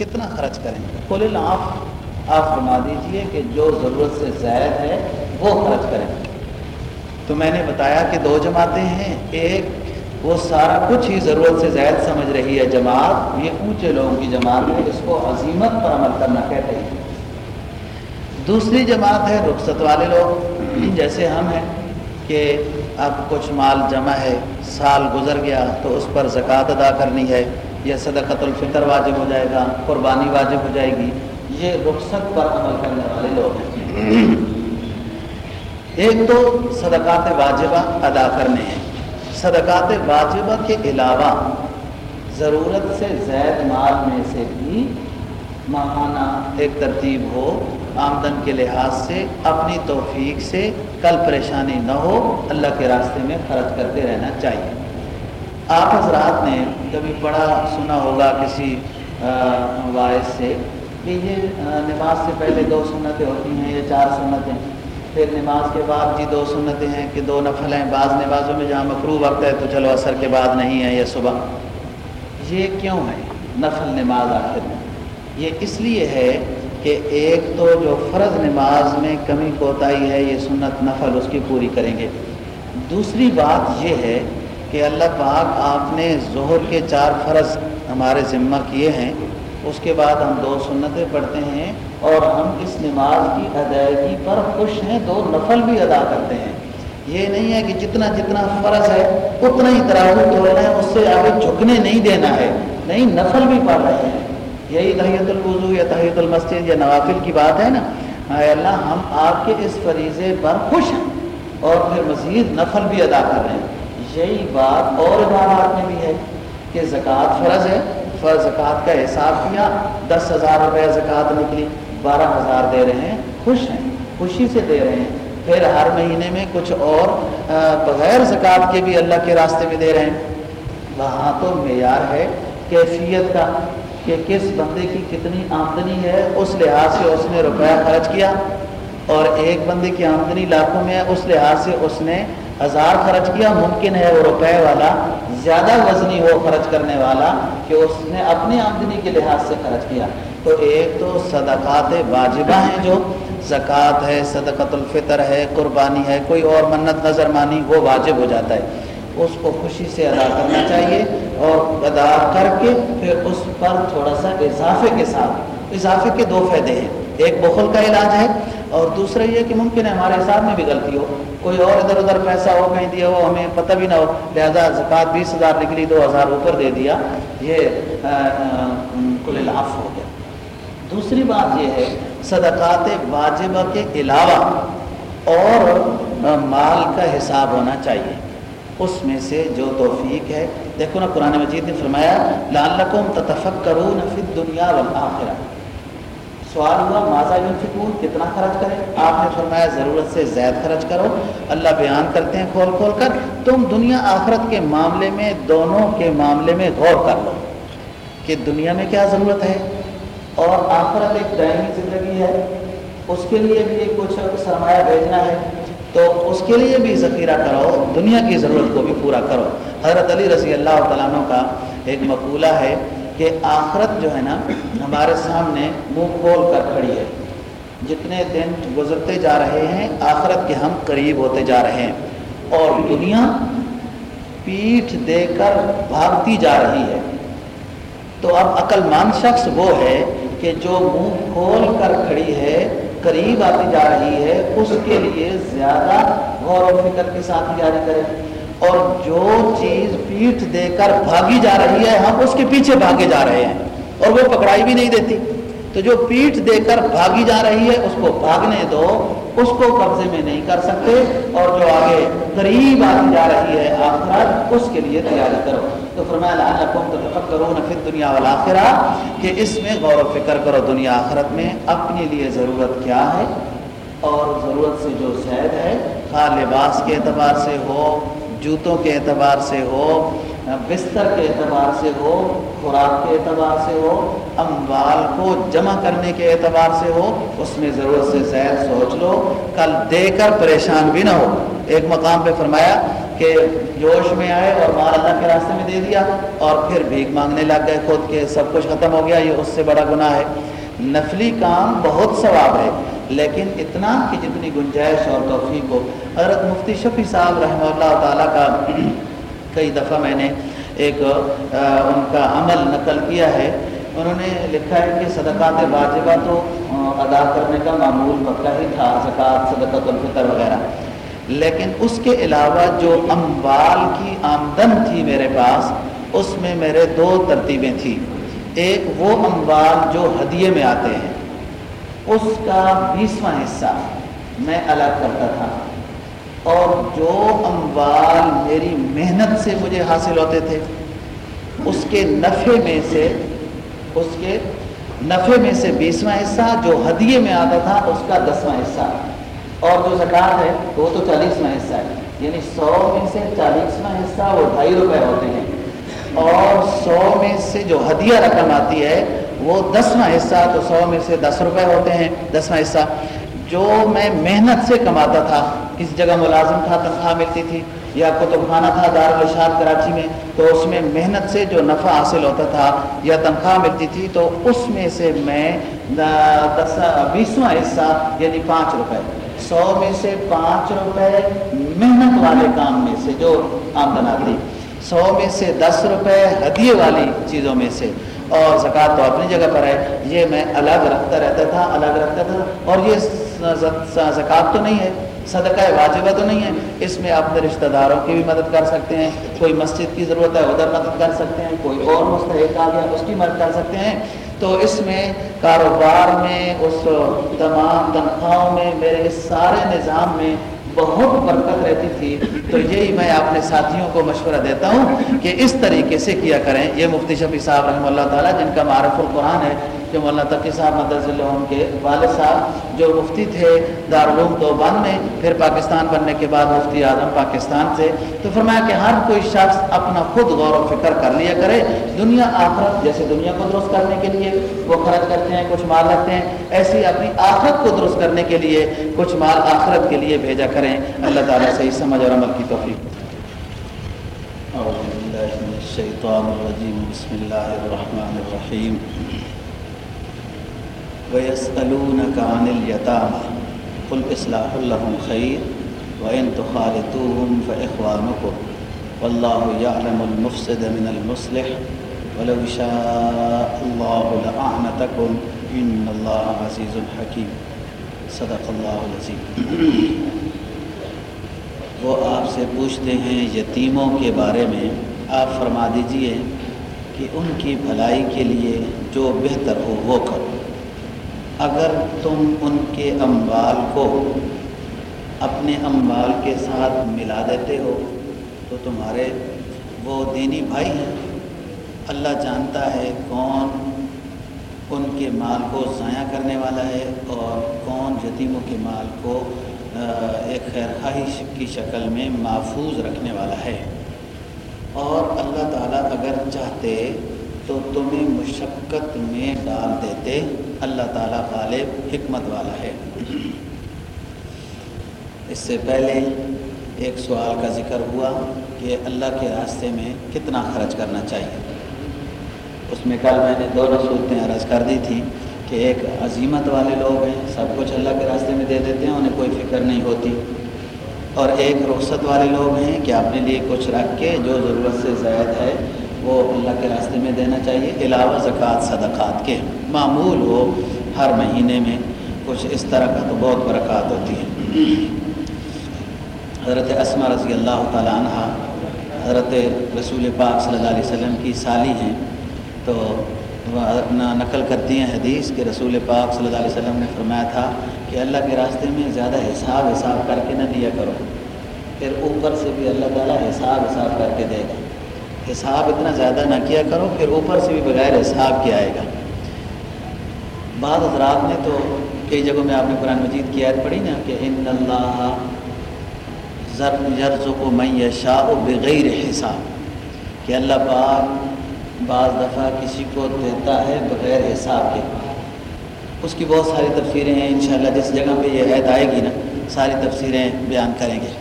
کتنا خرچ کریں؟ کل آپ آپ فرما دیجیے کہ جو ضرورت سے زائد ہے، وہ خرچ کریں۔ تو میں نے بتایا کہ دو جماعتیں ہیں۔ ایک، وہ سارا کچھ ہی ضرورت سے زائد سمجھ رہی ہے جماعت، یہ اونچے لوگوں کی جماعت ہے، اس کو عظیمت پر عمل کرنا کہتے ہیں۔ دوسری جماعت ہے رخصت والے لوگ جیسے ہم ہیں کہ اب کچھ مال جمع ہے، سال گزر گیا تو اس پر زکوٰۃ ادا کرنی ہے۔ یا صدقۃ الفطر واجب ہو جائے گا، قربانی واجب ہو جائے گی، یہ رخصت پر عمل کرنے والے لوگ ہیں۔ ایک تو صدقات واجبہ ادا کرنے ہیں۔ صدقات واجبہ کے علاوہ ضرورت سے زائد مال میں سے بھی ماہانہ ایک ترتیب ہو، آمدن کے لحاظ سے، اپنی توفیق سے، کل پریشانی نہ ہو، اللہ کے راستے میں خرچ کرتے رہنا چاہیے۔ آپ حضرات نے کبھی پڑھا سنا ہوگا کسی باعث سے کہ یہ نماز سے پہلے دو سنتیں ہوتی ہیں، یہ چار سنتیں پھر نماز کے بعد جی دو سنتیں ہیں کہ دو نفل ہیں۔ بعض نمازوں میں جہاں مکرو وقت ہے تو چلو اثر کے بعد نہیں ہے یا صبح۔ یہ کیوں ہے؟ نفل نماز آخر میں۔ یہ اس لیے ہے کہ ایک تو جو فرض نماز میں کمی کوتاہی ہے، یہ سنت نفل اس کی پوری کریں گے۔ دوسری بات یہ ہے کہ اللہ پاک آپ نے ظہر کے چار فرض ہمارے ذمہ کیے ہیں، اس کے بعد ہم دو سنتیں پڑھتے ہیں اور ہم اس نماز کی ادائیگی پر خوش ہیں، دو نفل بھی ادا کرتے ہیں۔ یہ نہیں ہے کہ جتنا جتنا فرض ہے، اتنا ہی تراوی توڑنا ہے، اس سے آگے جھکنے نہیں دینا ہے۔ نہیں، نفل بھی پڑھ رہے ہیں۔ یہی تحیت الوضو یا تحیت المسجد یا نوافل کی بات ہے نا۔ اے اللہ، ہم آپ کے اس فریضے پر خوش ہیں اور پھر مزید نفل بھی ادا کر رہے ہیں۔ یہی بات اور عبارات میں بھی ہے کہ زکوٰۃ فرض ہے، فرض زکوٰۃ کا حساب کیا، دس ہزار روپے زکوٰۃ نکلی، بارہ ہزار دے رہے ہیں، خوش ہیں، خوشی سے دے رہے ہیں۔ پھر ہر مہینے میں کچھ اور بغیر زکوٰۃ کے بھی اللہ کے راستے میں دے رہے ہیں۔ وہاں تو معیار ہے کیفیت کا، کہ کس بندے کی کتنی آمدنی ہے، اس لحاظ سے اس نے روپیہ خرچ کیا اور ایک بندے کی آمدنی لاکھوں میں ہے، اس لحاظ سے اس نے ہزار خرچ کیا، ممکن ہے وہ روپے والا، زیادہ وزنی ہو خرچ کرنے والا کہ اس نے اپنی آمدنی کے لحاظ سے خرچ کیا۔ تو ایک تو صدقات واجبہ ہیں جو، زکوٰۃ ہے، صدقۃ الفطر ہے، قربانی ہے، کوئی اور منت نظر مانی، وہ واجب ہو جاتا ہے۔ اس کو خوشی سے ادا کرنا چاہیے اور ادا کر کے پھر اس پر تھوڑا سا اضافے کے ساتھ، اضافے کے دو فائدے ہیں۔ ایک بخل کا علاج ہے اور دوسرا یہ کہ ممکن ہے ہمارے حساب میں بھی غلطی ہو، کوئی اور ادھر ادھر پیسہ ہو، کہیں دیا ہو، ہمیں پتہ بھی نہ ہو، لہٰذا زکوٰۃ بیس ہزار نکلی، دو ہزار اوپر دے دیا، یہ کل لاف ہو گیا۔ دوسری بات یہ ہے، صدقات واجبہ کے علاوہ اور مال کا حساب ہونا چاہیے۔ اس میں سے جو توفیق ہے، دیکھو نا قرآن مجید نے فرمایا، لعلکم تتفکرون فی الدنیا والآخرہ۔ سوال ہوا ماضا یونفقون کتنا خرچ کریں؟ آپ نے فرمایا، ضرورت سے زائد خرچ کرو۔ اللہ بیان کرتے ہیں کھول کھول کر، تم دنیا آخرت کے معاملے میں، دونوں کے معاملے میں غور کر لو کہ دنیا میں کیا ضرورت ہے۔ اور آخرت ایک دائمی زندگی ہے۔ اس کے لیے بھی کچھ سرمایہ بھیجنا ہے۔ تو اس کے لیے بھی ذخیرہ کرو دنیا کی ضرورت کو بھی پورا کرو۔ حضرت علی رضی اللہ تعالیٰ کا ایک مقولہ ہے کہ آخرت جو ہے نا، ہمارے سامنے منہ کھول کر کھڑی ہے۔ جتنے دن گزرتے جا رہے ہیں، آخرت کے ہم قریب ہوتے جا رہے ہیں۔ اور دنیا پیٹھ دے کر بھاگتی جا رہی ہے۔ تو اب عقل مان شخص وہ ہے کہ جو منہ کھول کر کھڑی ہے، قریب آتی جا رہی ہے، اس کے لیے زیادہ غور و فکر کے ساتھ جاری کریں اور جو چیز پیٹھ دے کر بھاگی جا رہی ہے، ہم اس کے پیچھے بھاگے جا رہے ہیں۔ اور وہ پکڑائی بھی نہیں دیتی۔ تو جو پیٹھ دے کر بھاگی جا رہی ہے، اس کو بھاگنے دو۔ اس کو قبضے میں نہیں کر سکتے۔ اور جو آگے قریب آتی جا رہی ہے آخرت، اس کے لیے تیاری کرو۔ تو فرمایا، لعلکم تتفکرون فی الدنیا والآخرہ، کہ اس میں غور و فکر کرو، دنیا آخرت میں اپنے لیے ضرورت کیا ہے؟ اور ضرورت سے جو زید ہے خواہ لباس کے اعتبار سے ہو جوتوں کے اعتبار سے ہو، بستر کے اعتبار سے ہو، خوراک کے اعتبار سے ہو، اموال کو جمع کرنے کے اعتبار سے ہو، اس میں ضرورت سے زائد سوچ لو، کل دے کر پریشان بھی نہ ہو۔ ایک مقام پہ فرمایا کہ جوش میں آئے اور مال اللہ کے راستے میں دے دیا اور پھر بھیک مانگنے لگ گئے، خود کے سب کچھ ختم ہو گیا، یہ اس سے بڑا گناہ ہے۔ نفلی کام بہت ثواب ہے۔ لیکن اتنا کہ جتنی گنجائش اور توفیق ہو۔ حضرت مفتی شفیع صاحب رحمہ اللہ تعالیٰ کا کئی دفعہ میں نے ایک ان کا عمل نقل کیا ہے۔ انہوں نے لکھا ہے کہ صدقات واجبہ تو ادا کرنے کا معمول پکا ہی تھا، زکوٰۃ، صدقۃ الفطر وغیرہ۔ لیکن اس کے علاوہ جو اموال کی آمدن تھی میرے پاس، اس میں میرے دو ترتیبیں تھیں۔ ایک وہ اموال جو ہدیے میں آتے ہیں۔ اس کا بیسواں حصہ میں الگ کرتا تھا۔ اور جو اموال میری محنت سے مجھے حاصل ہوتے تھے، اس کے نفع میں سے، اس کے نفع میں سے بیسواں حصہ جو ہدیے میں آتا تھا، اس کا دسواں حصہ۔ اور جو زکوٰۃ ہے، وہ تو چالیسواں حصہ ہے۔ یعنی سو میں سے چالیسواں حصہ وہ ڈھائی روپے ہوتے ہیں۔ اور سو میں سے جو ہدیہ رقم آتی ہے وہ دسواں حصہ تو سو میں سے دس روپے ہوتے ہیں، دسواں حصہ۔ جو میں محنت سے کماتا تھا، کسی جگہ ملازم تھا، تنخواہ ملتی تھی، یا کتب خانہ تھا دارالشاد کراچی میں، تو اس میں محنت سے جو نفع حاصل ہوتا تھا یا تنخواہ ملتی تھی، تو اس میں سے میں دس، بیسواں حصہ یعنی پانچ روپے۔ سو میں سے پانچ روپے محنت والے کام میں سے، جو آمدن آتی سو میں سے دس روپے ہدیے والی چیزوں میں سے۔ اور زکوٰۃ تو اپنی جگہ پر ہے۔ یہ میں الگ رکھتا رہتا تھا، الگ رکھتا تھا، اور یہ زکوٰۃ تو نہیں ہے، صدقہ واجبہ تو نہیں ہے۔ اس میں اپنے رشتہ داروں کی بھی مدد کر سکتے ہیں، کوئی مسجد کی ضرورت ہے، ادھر مدد کر سکتے ہیں، کوئی اور مستحق آ گیا، اس کی مدد کر سکتے ہیں۔ تو اس میں کاروبار میں، اس تمام تنخواہوں میں، میرے اس سارے نظام میں بہت برکت رہتی تھی۔ تو یہی میں اپنے ساتھیوں کو مشورہ دیتا ہوں کہ اس طریقے سے کیا کریں۔ یہ مفتی شفیع صاحب رحمہ اللہ تعالیٰ جن کا معرف القرآن ہے جو مولانا تقی صاحب مدض اللہ کے والد صاحب جو مفتی تھے دارالعلوم تو بند میں، پھر پاکستان بننے کے بعد مفتی اعظم پاکستان سے، تو فرمایا کہ ہر کوئی شخص اپنا خود غور و فکر کر لیا کرے۔ دنیا آخرت جیسے دنیا کو درست کرنے کے لیے وہ خرچ کرتے ہیں، کچھ مال رکھتے ہیں، ایسی اپنی آخرت کو درست کرنے کے لیے کچھ مال آخرت کے لیے بھیجا کریں۔ اللہ تعالیٰ صحیح سمجھ اور عمل کی توفیق۔ الشیطان الرجیم۔ بسم اللہ الرحمن الرحیم۔ وَيَسْأَلُونَكَ عَنِ الْيَتَامَى قُلْ إِصْلَاحُ لَهُمْ خَيْرٌ وَإِن تُخَالِطُوهُمْ فَإِخْوَانُكُمْ وَاللَّهُ يَعْلَمُ الْمُفْسِدَ مِنَ الْمُصْلِحِ وَلَوْ شَاءَ اللَّهُ لَأَعْنَتَكُمْ إِنَّ اللَّهَ عَزِيزٌ حَكِيمٌ صدق اللہ العظیم۔ وہ آپ سے پوچھتے ہیں یتیموں کے بارے میں، آپ فرما دیجیے کہ ان کی بھلائی کے لیے جو بہتر ہو وہ کرو۔ اگر تم ان کے اموال کو اپنے اموال کے ساتھ ملا دیتے ہو، تو تمہارے وہ دینی بھائی ہیں۔ اللہ جانتا ہے کون ان کے مال کو ضائع کرنے والا ہے اور کون یتیموں کے مال کو ایک خیر خواہش کی شکل میں محفوظ رکھنے والا ہے۔ اور اللہ تعالیٰ اگر چاہتے تو تمہیں مشقت میں ڈال دیتے۔ اللہ تعالیٰ غالب حکمت والا ہے۔ اس سے پہلے ایک سوال کا ذکر ہوا کہ اللہ کے راستے میں کتنا خرچ کرنا چاہیے۔ اس میں کل میں نے دونوں صورتیں عرض کر دی تھیں کہ ایک عظیمت والے لوگ ہیں، سب کچھ اللہ کے راستے میں دے دیتے ہیں، انہیں کوئی فکر نہیں ہوتی۔ اور ایک رخصت والے لوگ ہیں کہ اپنے لیے کچھ رکھ کے جو ضرورت سے زائد ہے وہ اللہ کے راستے میں دینا چاہیے، علاوہ زکوٰۃ، صدقات کے۔ معمول ہو ہر مہینے میں کچھ اس طرح کا تو بہت برکات ہوتی ہے۔ حضرت اسما رضی اللہ تعالیٰ عنہ، حضرت رسول پاک صلی اللہ علیہ وسلم کی سالی ہیں۔ تو نقل کرتی ہیں حدیث کہ رسول پاک صلی اللہ علیہ وسلم نے فرمایا تھا کہ اللہ کے راستے میں زیادہ حساب حساب کر کے نہ دیا کرو۔ پھر اوپر سے بھی اللہ تعالیٰ حساب حساب کر کے دے گا۔ حساب اتنا زیادہ نہ کیا کرو، پھر اوپر سے بھی بغیر حساب کیا آئے گا۔ بعض حضرات نے تو کئی جگہوں میں آپ نے قرآن مجید کی عید پڑھی نا کہ ان اللہ ضرض کو میں شاہ و بغیر حساب۔ کہ اللہ پاک بعض دفعہ کسی کو دیتا ہے بغیر حساب کے۔ اس کی بہت ساری تفسیریں ہیں، انشاءاللہ جس جگہ پہ یہ عید آئے گی نا، ساری تفسیریں بیان کریں گے۔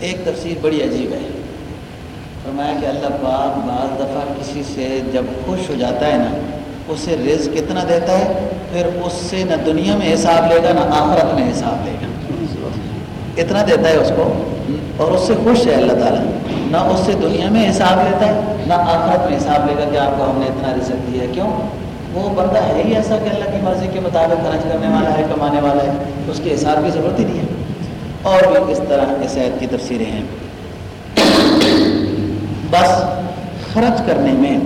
ایک تفسیر بڑی عجیب ہے۔ فرمایا کہ اللہ پاک بعض دفعہ کسی سے جب خوش ہو جاتا ہے نا، اسے رزق کتنا دیتا ہے؟ پھر اس سے نہ دنیا میں حساب لے گا، نہ آخرت میں حساب لے گا۔ اتنا دیتا ہے اس کو۔ اور اس سے خوش ہے اللہ تعالیٰ۔ نہ اس سے دنیا میں حساب لیتا ہے، نہ آخرت میں حساب لے گا کہ آپ کو ہم نے اتنا رزق دیا ہے۔ کیوں؟ وہ بندہ ہے ہی ایسا کہ اللہ کی مرضی کے مطابق خرچ کرنے والا ہے، کمانے والا ہے۔ اس کے حساب کی ضرورت ہی نہیں ہے۔ اور بھی اس طرح اس عید کی تفسیریں ہیں۔ بس خرچ کرنے میں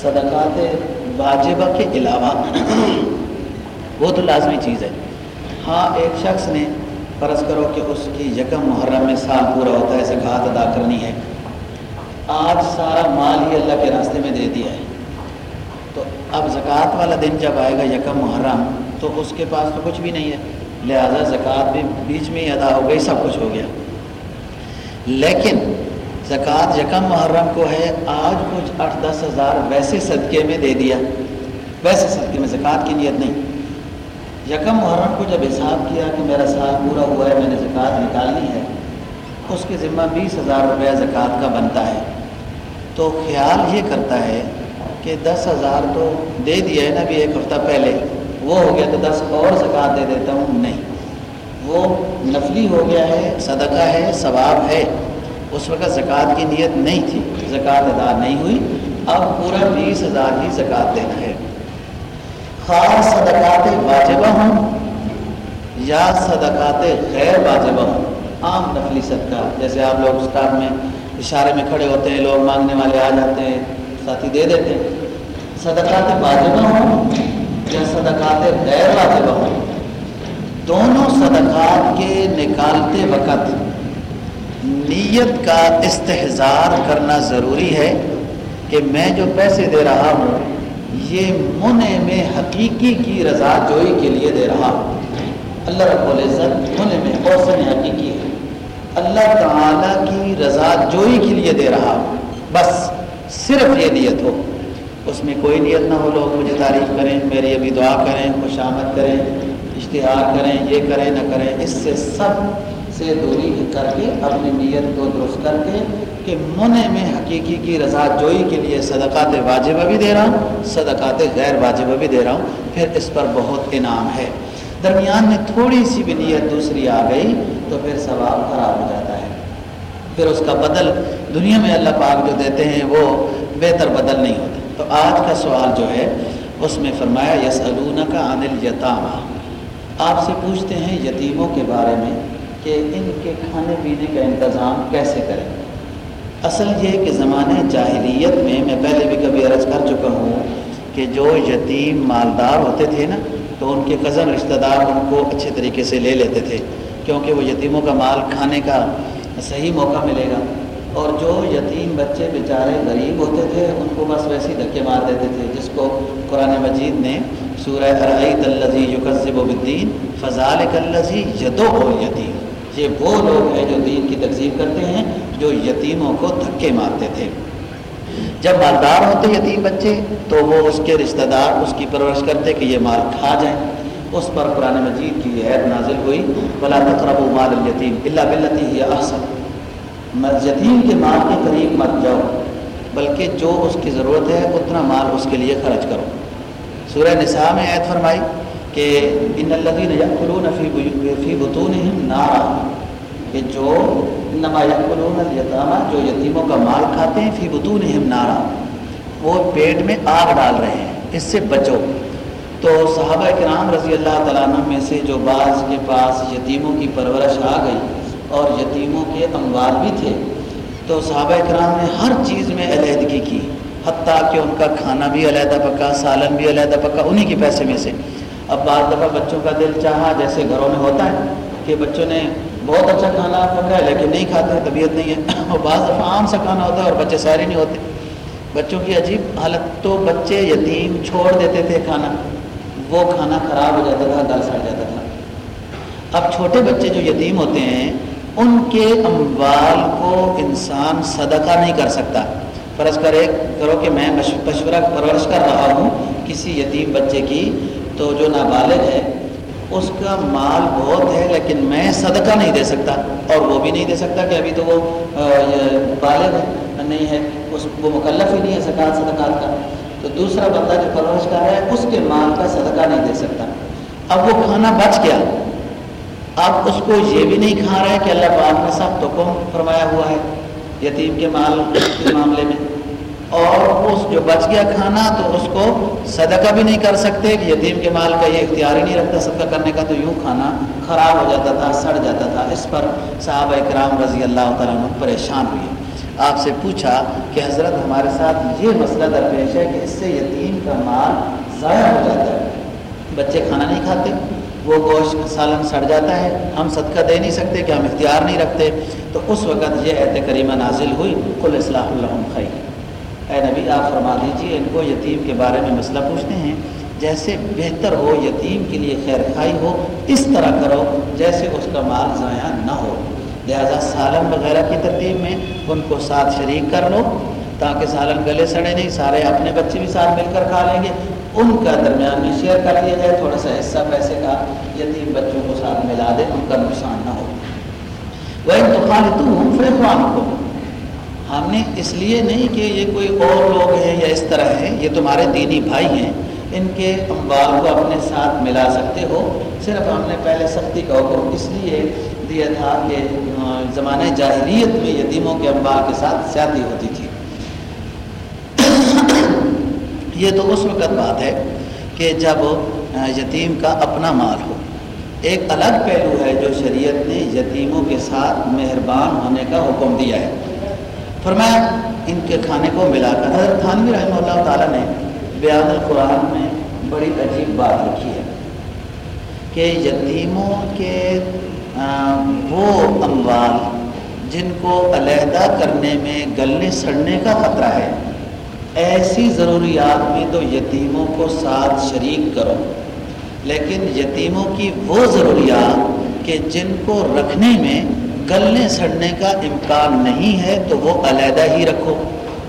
صدقات واجبہ کے علاوہ وہ تو لازمی چیز ہے۔ ہاں ایک شخص نے فرض کرو کہ اس کی یکم محرم میں سال پورا ہوتا ہے، زکوٰۃ ادا کرنی ہے۔ آج سارا مال ہی اللہ کے راستے میں دے دیا ہے۔ تو اب زکوٰۃ والا دن جب آئے گا، یکم محرم، تو اس کے پاس تو کچھ بھی نہیں ہے۔ لہٰذا زکوٰۃ بھی بیچ میں ہی ادا ہو گئی، سب کچھ ہو گیا۔ لیکن زکوٰۃ یکم محرم کو ہے، آج کچھ آٹھ دس ہزار ویسے صدقے میں دے دیا۔ ویسے صدقے میں زکوٰۃ کی نیت نہیں۔ یکم محرم کو جب حساب کیا کہ میرا سال پورا ہوا ہے، میں نے زکوٰۃ نکالنی ہے، اس کے ذمہ بیس ہزار روپیہ زکوٰۃ کا بنتا ہے۔ تو خیال یہ کرتا ہے کہ دس ہزار تو دے دیا ہے نا ابھی ایک ہفتہ پہلے۔ وہ ہو گیا تو دس اور زکوٰۃ دے دیتا ہوں، نہیں۔ وہ نفلی ہو گیا ہے، صدقہ ہے، ثواب ہے۔ اس وقت زکوٰۃ کی نیت نہیں تھی، زکوٰۃ ادا نہیں ہوئی، اب پورا بیس ہزار ہی زکوٰۃ دینا ہے۔ خاص صدقات واجبہ ہوں یا صدقات غیر واجبہ ہوں؟ عام نفلی صدقہ، جیسے آپ لوگ اسٹار میں اشارے میں کھڑے ہوتے ہیں، لوگ مانگنے والے آ جاتے ہیں، ساتھی دے دیتے ہیں۔ صدقات واجبہ ہوں یا صدقات غیر واجبہ ہوں؟ دونوں صدقات کے نکالتے وقت نیت کا استحضار کرنا ضروری ہے کہ میں جو پیسے دے رہا ہوں، یہ منع میں حقیقی کی رضا جوئی کے لیے دے رہا ہوں۔ اللہ رب العزت منع میں اوسن حقیقی ہے۔ اللہ تعالیٰ کی رضا جوئی کے لیے دے رہا ہوں۔ بس صرف یہ نیت ہو۔ اس میں کوئی نیت نہ ہو، لوگ مجھے تعریف کریں، میری ابھی دعا کریں، خوش آمد کریں، اشتہار کریں، یہ کریں، نہ کریں۔ اس سے سب سے دوری کر کے اپنی نیت کو درست کر کے کہ منع میں حقیقی کی رضا جوئی کے لیے صدقات واجبہ بھی دے رہا ہوں، صدقات غیر واجبہ بھی دے رہا ہوں، پھر اس پر بہت انعام ہے۔ درمیان میں تھوڑی سی بھی نیت دوسری آ گئی تو پھر ثواب خراب ہو جاتا ہے۔ پھر اس کا بدل دنیا میں اللہ پاک جو دیتے ہیں وہ بہتر بدل نہیں ہوتا۔ تو آج کا سوال جو ہے، اس میں فرمایا یس کا عن یتامہ آپ سے پوچھتے ہیں یتیموں کے بارے میں۔ کہ ان کے کھانے پینے کا انتظام کیسے کریں۔ اصل یہ کہ زمانے جاہلیت میں میں پہلے بھی کبھی عرض کر چکا ہوں کہ جو یتیم مالدار ہوتے تھے نا، تو ان کے قزم رشتہ دار ان کو اچھے طریقے سے لے لیتے تھے، کیونکہ وہ یتیموں کا مال کھانے کا صحیح موقع ملے گا۔ اور جو یتیم بچے بیچارے غریب ہوتے تھے، ان کو بس ویسے ہی دھکے مار دیتے تھے، جس کو قرآن مجید نے سورہ ارعیت الزی یقذب الدین فضال کلزی یدو یتیم یہ وہ لوگ ہیں جو دین کی تقسیم کرتے ہیں، جو یتیموں کو دھکے مارتے تھے۔ جب مالدار ہوتے یتیم بچے، تو وہ اس کے رشتہ دار، اس کی پرورش کرتے کہ یہ مال کھا جائیں۔ اس پر قرآن مجید کی عید نازل ہوئی بلا تقرب مال الیتیم اللہ بلتی ہی احسن یتیم کے مال کے قریب مت جاؤ، بلکہ جو اس کی ضرورت ہے، اتنا مال اس کے لیے خرچ کرو۔ سورہ نساء میں عید فرمائی کہ ان الدین یقلون فی فی بتون نارا، کہ جو نما یقلون الیتامہ، جو یتیموں کا مال کھاتے ہیں، فی بتون نارا، وہ پیٹ میں آگ ڈال رہے ہیں، اس سے بچو۔ تو صحابہ کرام رضی اللہ تعالیٰ عنہ میں سے جو بعض کے پاس یتیموں کی پرورش آ گئی اور یتیموں کے اموال بھی تھے، تو صحابہ کرام نے ہر چیز میں علیحدگی کی، حتیٰ کہ ان کا کھانا بھی علیحدہ پکا، سالن بھی علیحدہ پکا، انہی کے پیسے میں سے۔ اب بعض دفعہ بچوں کا دل چاہا، جیسے گھروں میں ہوتا ہے کہ بچوں نے بہت اچھا کھانا پکا ہے لیکن نہیں کھاتے طبیعت نہیں ہے۔ اور بعض دفعہ عام سا کھانا ہوتا ہے اور بچے سارے نہیں ہوتے۔ بچوں کی عجیب حالت، تو بچے یتیم چھوڑ دیتے تھے کھانا، وہ کھانا خراب ہو جاتا تھا، گل سڑ جاتا تھا۔ اب چھوٹے بچے جو یتیم ہوتے ہیں، ان کے اموال کو انسان صدقہ نہیں کر سکتا۔ فرض کرے کرو کہ میں مشورہ، پرورش کر رہا ہوں کسی یتیم بچے کی تو جو نابالغ ہے، اس کا مال بہت ہے، لیکن میں صدقہ نہیں دے سکتا اور وہ بھی نہیں دے سکتا کہ ابھی تو وہ بالغ نہیں ہے، اس، وہ مکلف ہی نہیں ہے زکوٰۃ، صدقات کا۔ تو دوسرا بندہ جو پرورش کر رہا ہے، اس کے مال کا صدقہ نہیں دے سکتا۔ اب وہ کھانا بچ گیا۔ اب اس کو یہ بھی نہیں کھا رہا ہے کہ اللہ پاک نے سخت حکم فرمایا ہوا ہے، یتیم کے مال کے معاملے میں۔ اور اس جو بچ گیا کھانا تو اس کو صدقہ بھی نہیں کر سکتے کہ یتیم کے مال کا یہ اختیار ہی نہیں رکھتا صدقہ کرنے کا تو یوں کھانا خراب ہو جاتا تھا، سڑ جاتا تھا۔ اس پر صحابہ اکرام رضی اللہ تعالیٰ عنہ پریشان ہوئے۔ آپ سے پوچھا کہ حضرت ہمارے ساتھ یہ مسئلہ درپیش ہے کہ اس سے یتیم کا مال ضائع ہو جاتا ہے۔ بچے کھانا نہیں کھاتے، وہ گوشت سالن سڑ جاتا ہے، ہم صدقہ دے نہیں سکتے کہ ہم اختیار نہیں رکھتے۔ تو اس وقت یہ اعت کریمہ نازل ہوئی کل اصلاح الحم خی اے نبی، آپ فرما دیجیے ان کو یتیم کے بارے میں مسئلہ پوچھتے ہیں۔ جیسے بہتر ہو، یتیم کے لیے خیر خائی ہو، اس طرح کرو جیسے اس کا مال ضائع نہ ہو۔ لہذا سالن وغیرہ کی ترتیب میں ان کو ساتھ شریک کر لو، تاکہ سالن گلے سڑے نہیں، سارے اپنے بچے بھی ساتھ مل کر کھا لیں گے۔ ان کا درمیان میں شیئر کر دیا جائے تھوڑا سا حصہ پیسے کا یتیم بچوں کو ساتھ ملا دے، ان کا نقصان نہ ہو۔ وہ تو فیخوان کو ہم نے اس لیے نہیں کہ یہ کوئی اور لوگ ہیں یا اس طرح ہیں، یہ تمہارے دینی بھائی ہیں۔ ان کے امبال کو اپنے ساتھ ملا سکتے ہو۔ صرف ہم نے پہلے سختی کا حکم اس لیے دیا تھا کہ زمانے جاہلیت میں یتیموں کے امبال کے ساتھ زیادتی ہوتی تھی۔ یہ تو اس وقت بات ہے کہ جب یتیم کا اپنا مال ہو۔ ایک الگ پہلو ہے جو شریعت نے یتیموں کے ساتھ مہربان ہونے کا حکم دیا ہے۔ فرمایا، ان کے کھانے کو ملا کر۔ حضرت تھانوی رحمہ اللہ تعالیٰ نے بیان القرآن میں بڑی عجیب بات لکھی ہے کہ یتیموں کے وہ اموال جن کو علیحدہ کرنے میں گلنے سڑنے کا خطرہ ہے، ایسی ضروریات میں تو یتیموں کو ساتھ شریک کرو۔ لیکن یتیموں کی وہ ضروریات کہ جن کو رکھنے میں گلنے سڑنے کا امکان نہیں ہے تو وہ علیحدہ ہی رکھو۔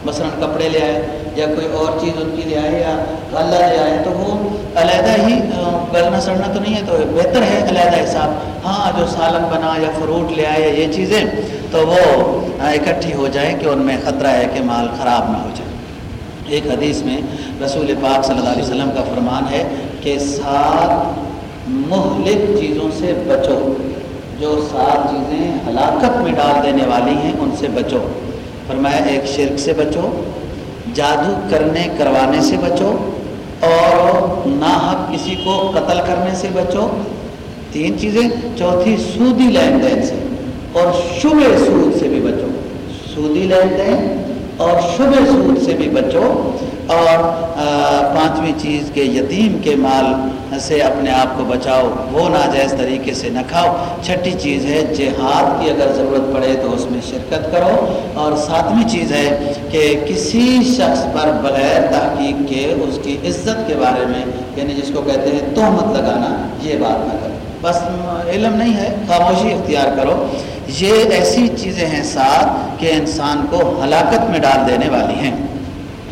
مثلا کپڑے لے آئے یا کوئی اور چیز ان کی لے آئے یا غلہ لے آئے تو وہ علیحدہ ہی گلنا سڑنا تو نہیں ہے تو بہتر ہے علیحدہ حساب۔ ہاں جو سالن بنا یا فروٹ لے آئے یہ چیزیں تو وہ اکٹھی ہو جائیں کہ ان میں خطرہ ہے کہ مال خراب نہ ہو جائے۔ ایک حدیث میں رسول پاک صلی اللہ علیہ وسلم کا فرمان ہے کہ سات مہلک چیزوں سے بچو۔ جو سات چیزیں ہلاکت میں ڈال دینے والی ہیں، ان سے بچو۔ فرمایا، ایک شرک سے بچو، جادو کرنے، کروانے سے بچو، اور ناحق کسی کو قتل کرنے سے بچو۔ تین چیزیں۔ چوتھی، سودی لین دین سے، اور شبہ سود سے بھی بچو۔ سودی لین دین اور شبہ سود سے بھی بچو اور پانچویں چیز کے یتیم کے مال سے اپنے آپ کو بچاؤ، وہ ناجائز طریقے سے نہ کھاؤ۔ چھٹی چیز ہے جہاد کی اگر ضرورت پڑے تو اس میں شرکت کرو۔ اور ساتویں چیز ہے کہ کسی شخص پر بغیر تحقیق کے اس کی عزت کے بارے میں یعنی جس کو کہتے ہیں تہمت لگانا، یہ بات نہ کرو۔ بس، علم نہیں ہے، خاموشی اختیار کرو۔ یہ ایسی چیزیں ہیں ساتھ کہ انسان کو ہلاکت میں ڈال دینے والی ہیں۔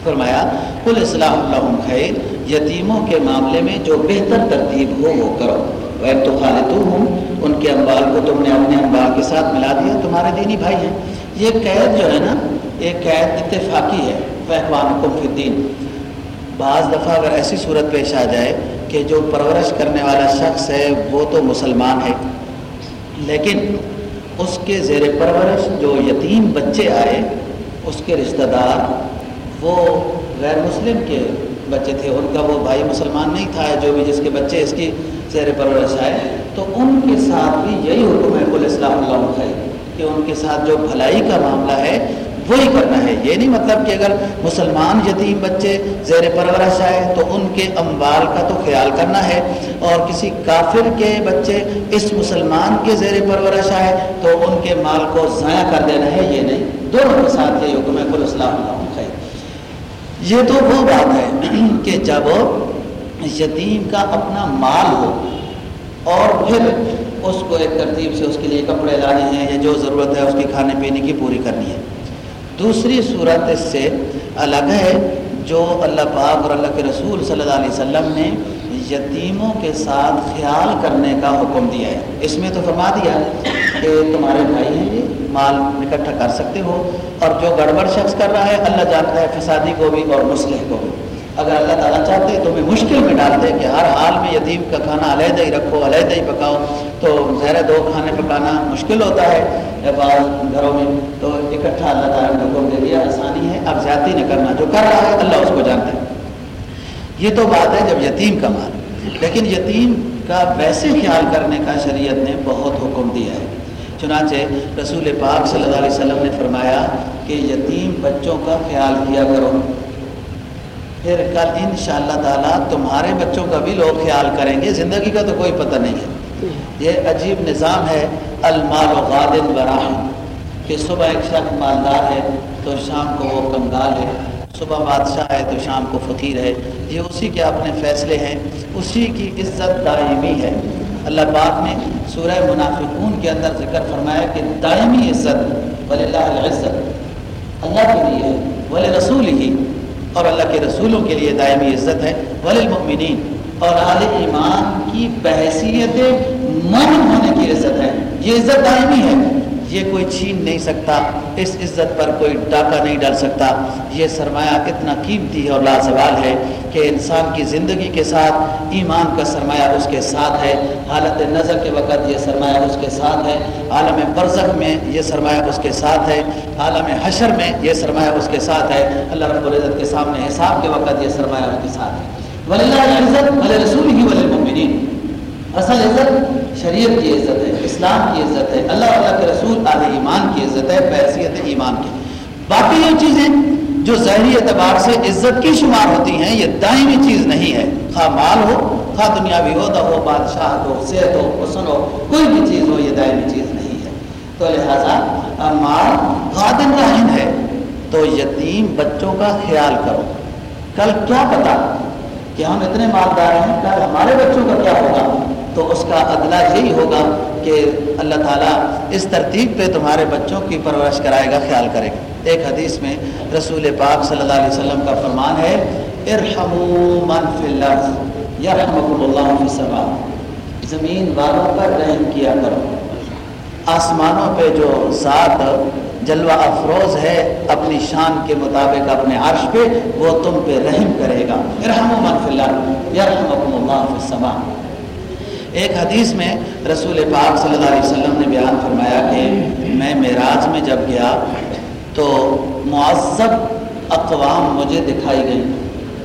فرمایا کل اصلاح اللہ خیر، یتیموں کے معاملے میں جو بہتر ترتیب ہو، وہ کرو۔ وہ تو خالد ہوں ان کے امبال کو تم نے اپنے امبال کے ساتھ ملا دیا، تمہارے دینی بھائی ہیں۔ یہ قید جو ہے نا، یہ قید اتفاقی ہے فہوان کو دین بعض دفعہ اگر ایسی صورت پیش آ جائے کہ جو پرورش کرنے والا شخص ہے، وہ تو مسلمان ہے۔ لیکن اس کے زیر پرورش جو یتیم بچے آئے، اس کے رشتہ دار، وہ غیر مسلم کے بچے تھے۔ ان کا وہ بھائی مسلمان نہیں تھا، جو بھی جس کے بچے اس کی زیر پرورش آئے۔ تو ان کے ساتھ بھی یہی حکم ہے کل اسلام اللہ ہے کہ ان کے ساتھ جو بھلائی کا معاملہ ہے وہی کرنا ہے۔ یہ نہیں مطلب کہ اگر مسلمان یتیم بچے زیر پرورش آئے تو ان کے اموال کا تو خیال کرنا ہے۔ اور کسی کافر کے بچے اس مسلمان کے زیر پرورش آئے تو ان کے مال کو ضائع کر دینا ہے۔ یہ نہیں۔ دونوں کے ساتھ یہ حکم ہے۔ کل اسلام اللہ ہے یہ تو وہ بات ہے کہ جب یتیم کا اپنا مال ہو اور پھر اس کو ایک ترتیب سے اس کے لیے کپڑے لانے ہیں یا جو ضرورت ہے اس کی کھانے پینے کی پوری کرنی ہے۔ دوسری صورت اس سے الگ ہے جو اللہ پاک اور اللہ کے رسول صلی اللہ علیہ وسلم نے یتیموں کے ساتھ خیال کرنے کا حکم دیا ہے۔ اس میں تو فرما دیا کہ تمہارے بھائی ہیں یہ، مال اکٹھا کر سکتے ہو اور جو گڑبڑ شخص کر رہا ہے، اللہ جانتا ہے فسادی کو بھی اور مسلح کو بھی۔ اگر اللہ تعالیٰ چاہتے تو ہمیں مشکل میں ڈالتے کہ ہر حال میں یتیم کا کھانا علیحدہ ہی رکھو، علیحدہ ہی پکاؤ۔ تو زہر دو کھانے پکانا مشکل ہوتا ہے۔ بعض گھروں میں تو اکٹھا اللہ تعالیٰ نے حکم دے دیا، آسانی ہے، اب زیادتی نہ کرنا۔ جو کر رہا ہے، اللہ اس کو جانتا ہے۔ یہ تو بات ہے جب یتیم کا مال۔ لیکن یتیم کا ویسے خیال کرنے کا شریعت نے بہت حکم دیا ہے۔ چنانچہ رسول پاک صلی اللہ علیہ وسلم نے فرمایا کہ یتیم بچوں کا خیال کیا کرو۔ پھر کل ان شاء اللہ تعالیٰ تمہارے بچوں کا بھی لوگ خیال کریں گے، زندگی کا تو کوئی پتہ نہیں ہے۔ یہ عجیب نظام ہے، المال و غادن براہم کہ صبح ایک شخص مالدار ہے تو شام کو وہ کنگال ہے، صبح بادشاہ ہے تو شام کو فقیر ہے۔ یہ اسی کے اپنے فیصلے ہیں، اسی کی عزت دائمی ہے۔ اللہ پاک نے سورہ منافقون کے اندر ذکر فرمایا کہ دائمی عزت ولی اللہ عزت اللہ کے لیے ہے ولی رسول ہی اور اللہ کے رسولوں کے لیے دائمی عزت ہے۔ وللمؤمنین اور اہل ایمان کی بحثیت مومن ہونے کی عزت ہے۔ یہ عزت دائمی ہے۔ یہ کوئی چھین نہیں سکتا، اس عزت پر کوئی ڈاکہ نہیں ڈال سکتا۔ یہ سرمایہ اتنا قیمتی اور لازوال ہے کہ انسان کی زندگی کے ساتھ ایمان کا سرمایہ اس کے ساتھ ہے۔ حالت نظر کے وقت یہ سرمایہ اس کے ساتھ ہے۔ عالم برزخ میں یہ سرمایہ اس کے ساتھ ہے۔ عالم حشر میں یہ سرمایہ اس کے ساتھ ہے۔ اللہ رب العزت کے سامنے حساب کے وقت یہ سرمایہ اس کے ساتھ ہے۔ ولی اللہ عزت ولی رسول ہی ولی اصل عزت شریعت کی عزت ہے، اسلام کی عزت ہے، اللہ اللہ کے رسول علیہ ایمان کی عزت ہے بحثیت ایمان کی۔ باقی جو چیزیں جو ظاہری اعتبار سے عزت کی شمار ہوتی ہیں، یہ دائمی چیز نہیں ہے۔ خواہ مال ہو، خواہ دنیاوی ہو تو ہو بادشاہ ہو، صحت ہو، حسن ہو، کوئی بھی چیز ہو، یہ دائمی چیز نہیں ہے۔ تو لہٰذا مال غادن رہن ہے۔ تو یتیم بچوں کا خیال کرو۔ کل کیا پتا؟ کہ ہم اتنے مالدار ہیں، کل ہمارے بچوں کا کیا ہوگا؟ تو اس کا عدلہ یہی ہوگا کہ اللہ تعالیٰ اس ترتیب پہ تمہارے بچوں کی پرورش کرائے گا، خیال کرے گا۔ ایک حدیث میں رسول پاک صلی اللہ علیہ وسلم کا فرمان ہے، ارحموا من فی الارض یرحمکم اللہ فی السماء۔ زمین والوں پر رحم کیا کرو۔ آسمانوں پہ جو ذات جلوہ افروز ہے اپنی شان کے مطابق اپنے عرش پہ، وہ تم پہ رحم کرے گا۔ ارحموا من فی الارض یرحمکم اللہ فی السماء۔ ایک حدیث میں رسول پاک صلی اللہ علیہ وسلم نے بیان فرمایا کہ میں معراج میں جب گیا تو معذب اقوام مجھے دکھائی گئی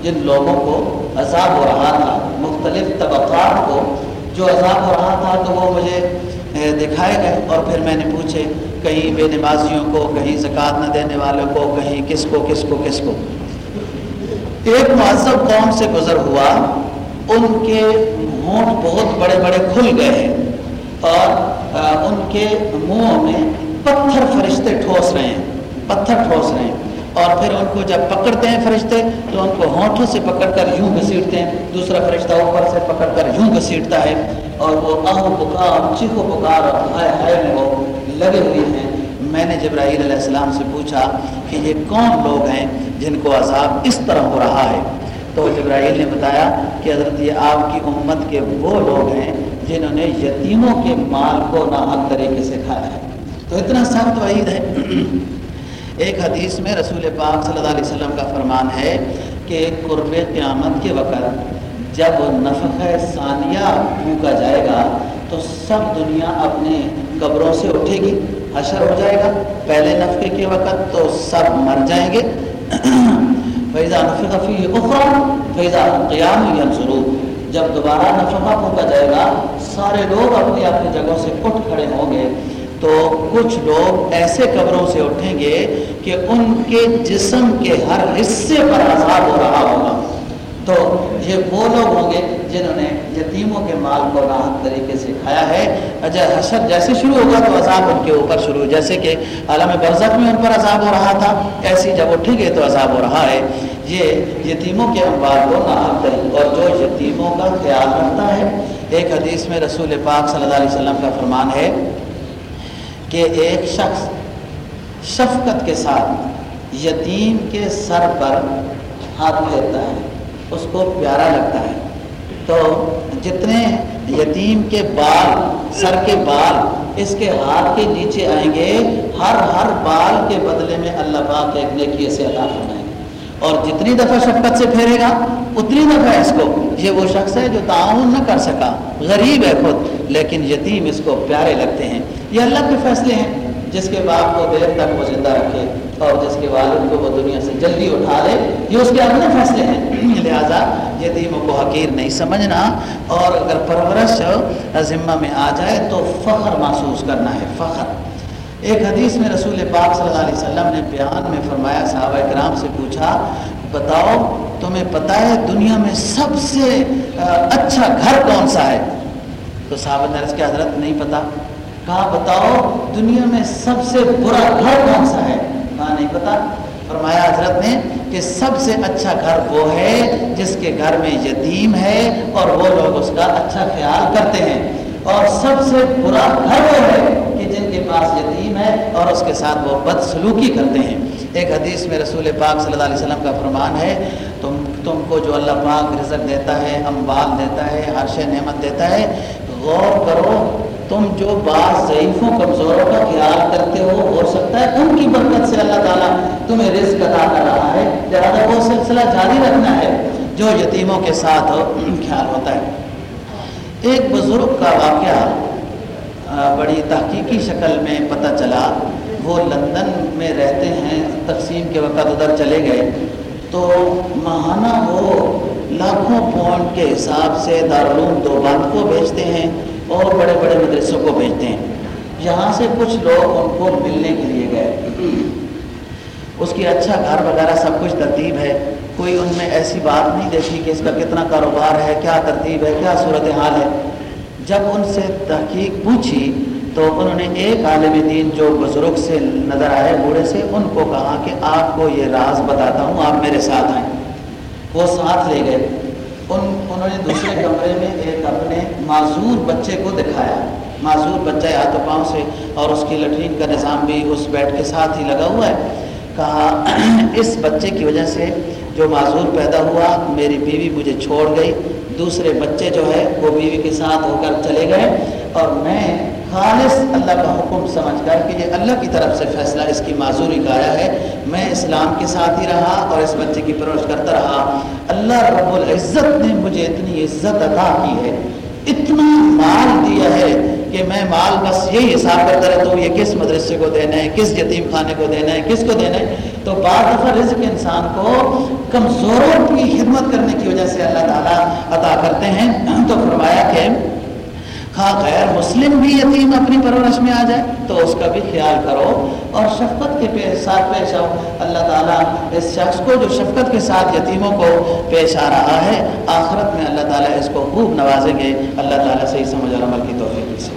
جن لوگوں کو عذاب ہو رہا تھا، مختلف طبقات کو جو عذاب ہو رہا تھا تو وہ مجھے دکھائے گئے اور پھر میں نے پوچھے، کہیں بے نمازیوں کو، کہیں زکوٰۃ نہ دینے والوں کو، کہیں کس کو کس کو کس کو؟ ایک معذب قوم سے گزر ہوا، ان کے ہونٹ بہت بڑے بڑے کھل گئے ہیں اور ان کے منہوں میں پتھر فرشتے ٹھوس رہے ہیں، پتھر ٹھوس رہے ہیں۔ اور پھر ان کو جب پکڑتے ہیں فرشتے، تو ان کو ہونٹوں سے پکڑ کر یوں گھسیٹتے ہیں۔ دوسرا فرشتہ اوپر سے پکڑ کر یوں گھسیٹتا ہے اور وہ آہو پکار، چیخو پکار اور ہائے ہائے میں وہ لگے ہوئے ہیں۔ میں نے جبرائیل علیہ السلام سے پوچھا کہ یہ کون لوگ ہیں جن کو عذاب اس طرح ہو رہا ہے؟ تو جبرائیل نے بتایا کہ حضرت یہ آپ کی امت کے وہ لوگ ہیں جنہوں نے یتیموں کے مال کو ناحق طریقے سے کھایا ہے۔ تو اتنا سخت وعید ہے۔ ایک حدیث میں رسول پاک صلی اللہ علیہ وسلم کا فرمان ہے کہ قرب قیامت کے وقت جب نفق ثانیہ پھونکا جائے گا تو سب دنیا اپنے قبروں سے اٹھے گی، حشر ہو جائے گا۔ پہلے نفقے کے وقت تو سب مر جائیں گے۔ فیضا نفقفی اخرا فیضا قیام ینصرو جب دوبارہ نفقہ پھونکا جائے گا، سارے لوگ اپنی اپنی جگہوں سے اٹھ کھڑے ہوں گے۔ تو کچھ لوگ ایسے قبروں سے اٹھیں گے کہ ان کے جسم کے ہر حصے پر عذاب ہو رہا ہوگا۔ تو یہ وہ لوگ ہوں گے جنہوں نے یتیموں کے مال کو راحت طریقے سے کھایا ہے، اجر حسد جیسے شروع ہوگا تو عذاب ان کے اوپر شروع، جیسے کہ عالم برزخ میں ان پر عذاب ہو رہا تھا، ایسی جب اٹھیں گے تو عذاب ہو رہا ہے۔ یہ یتیموں کے اموال کو ناحق کریں اور جو یتیموں کا خیال رکھتا ہے۔ ایک حدیث میں رسول پاک صلی اللہ علیہ وسلم کا فرمان ہے کہ ایک شخص شفقت کے ساتھ یتیم کے سر پر ہاتھ پھیرتا ہے، اس کو پیارا لگتا ہے۔ تو جتنے یتیم کے بال، سر کے بال اس کے ہاتھ کے نیچے آئیں گے، ہر ہر بال کے بدلے میں اللہ پاک ایک نیکی سے عطا فرمائیں گے۔ اور جتنی دفعہ شفقت سے پھیرے گا، اتنی دفعہ اس کو، یہ وہ شخص ہے جو تعاون نہ کر سکا، غریب ہے خود، لیکن یتیم اس کو پیارے لگتے ہیں۔ یہ اللہ کے فیصلے ہیں۔ جس کے باپ کو دیر تک وہ زندہ رکھے اور جس کے والد کو وہ دنیا سے جلدی اٹھا لے، یہ اس کے اپنے فیصلے ہیں۔ لہٰذا یتیموں کو حقیر نہیں سمجھنا اور اگر پرورش ذمہ میں آ جائے تو فخر محسوس کرنا ہے، فخر۔ ایک حدیث میں رسول پاک صلی اللہ علیہ وسلم نے بیان میں فرمایا، صحابہ کرام سے پوچھا، بتاؤ، تمہیں پتہ ہے دنیا میں سب سے اچھا گھر کون سا ہے؟ تو صحابہ نرس کے حضرت، نہیں پتا کہا، بتاؤ، دنیا میں سب سے برا گھر کون سا ہے؟ کہا، نہیں پتا۔ فرمایا حضرت نے کہ سب سے اچھا گھر وہ ہے جس کے گھر میں یتیم ہے اور وہ لوگ اس کا اچھا خیال کرتے ہیں۔ اور سب سے برا گھر وہ ہے کہ جن کے پاس یتیم ہے اور اس کے ساتھ وہ بد سلوکی کرتے ہیں۔ ایک حدیث میں رسول پاک صلی اللہ علیہ وسلم کا فرمان ہے، تم تم کو جو اللہ پاک رزق دیتا ہے، اموال دیتا ہے ہر شے نعمت دیتا ہے، غور کرو تم جو بعض ضعیفوں، کمزوروں کا خیال کرتے ہو ہو سکتا ہے ان کی برکت سے اللہ تعالیٰ تمہیں رزق ادا کر رہا ہے۔ لہٰذا وہ سلسلہ جاری رکھنا ہے، جو یتیموں کے ساتھ خیال ہوتا ہے۔ ایک بزرگ کا واقعہ بڑی تحقیقی شکل میں پتہ چلا۔ وہ لندن میں رہتے ہیں، تقسیم کے وقت ادھر چلے گئے۔ تو ماہانہ وہ لاکھوں پونڈ کے حساب سے دارالعلوم دو بات کو بھیجتے ہیں۔ اور بڑے بڑے مدرسوں کو بھیجتے ہیں۔ یہاں سے کچھ لوگ ان کو ملنے کے لیے گئے۔ اس کی اچھا گھر وغیرہ سب کچھ ترتیب ہے۔ کوئی ان میں ایسی بات نہیں دیکھی کہ اس کا کتنا کاروبار ہے، کیا ترتیب ہے، کیا صورت حال ہے۔ جب ان سے تحقیق پوچھی تو انہوں نے ایک عالم دین جو بزرگ سے نظر آئے بوڑھے سے، ان کو کہا کہ آپ کو یہ راز بتاتا ہوں، آپ میرے ساتھ آئیں۔ وہ ساتھ لے گئے۔ ان انہوں نے دوسرے کمرے میں ایک اپنے معذور بچے کو دکھایا۔ معذور بچہ ہاتھ پاؤں سے اور اس کی لٹرین کا نظام بھی اس بیڈ کے ساتھ ہی لگا ہوا ہے۔ کہا، اس بچے کی وجہ سے جو معذور پیدا ہوا، میری بیوی مجھے چھوڑ گئی۔ دوسرے بچے جو ہے، وہ بیوی کے ساتھ ہو کر چلے گئے اور میں خالص اللہ کا حکم سمجھ کر کہ یہ اللہ کی طرف سے فیصلہ اس کی معذوری کا آیا ہے۔ میں اسلام کے ساتھ ہی رہا اور اس بچے کی پرورش کرتا رہا۔ اللہ رب العزت نے مجھے اتنی عزت عطا کی ہے، اتنا مال دیا ہے کہ میں مال بس یہی حساب کرتا رہتا ہوں، یہ کس مدرسے کو دینا ہے، کس یتیم خانے کو دینا ہے، کس کو دینا ہے۔ تو بعض دفعہ رزق انسان کو کمزوروں کی خدمت کرنے کی وجہ سے اللہ تعالیٰ عطا کرتے ہیں۔ تو فرمایا کہ ہاں غیر مسلم بھی یتیم اپنی پرورش میں آ جائے تو اس کا بھی خیال کرو۔ اور شفقت کے ساتھ پیش آؤ۔ اللہ تعالیٰ اس شخص کو جو شفقت کے ساتھ یتیموں کو پیش آ رہا ہے، آخرت میں اللہ تعالیٰ اس کو خوب نوازیں گے۔ اللہ تعالیٰ سے سمجھ اور عمل کی توفیق سے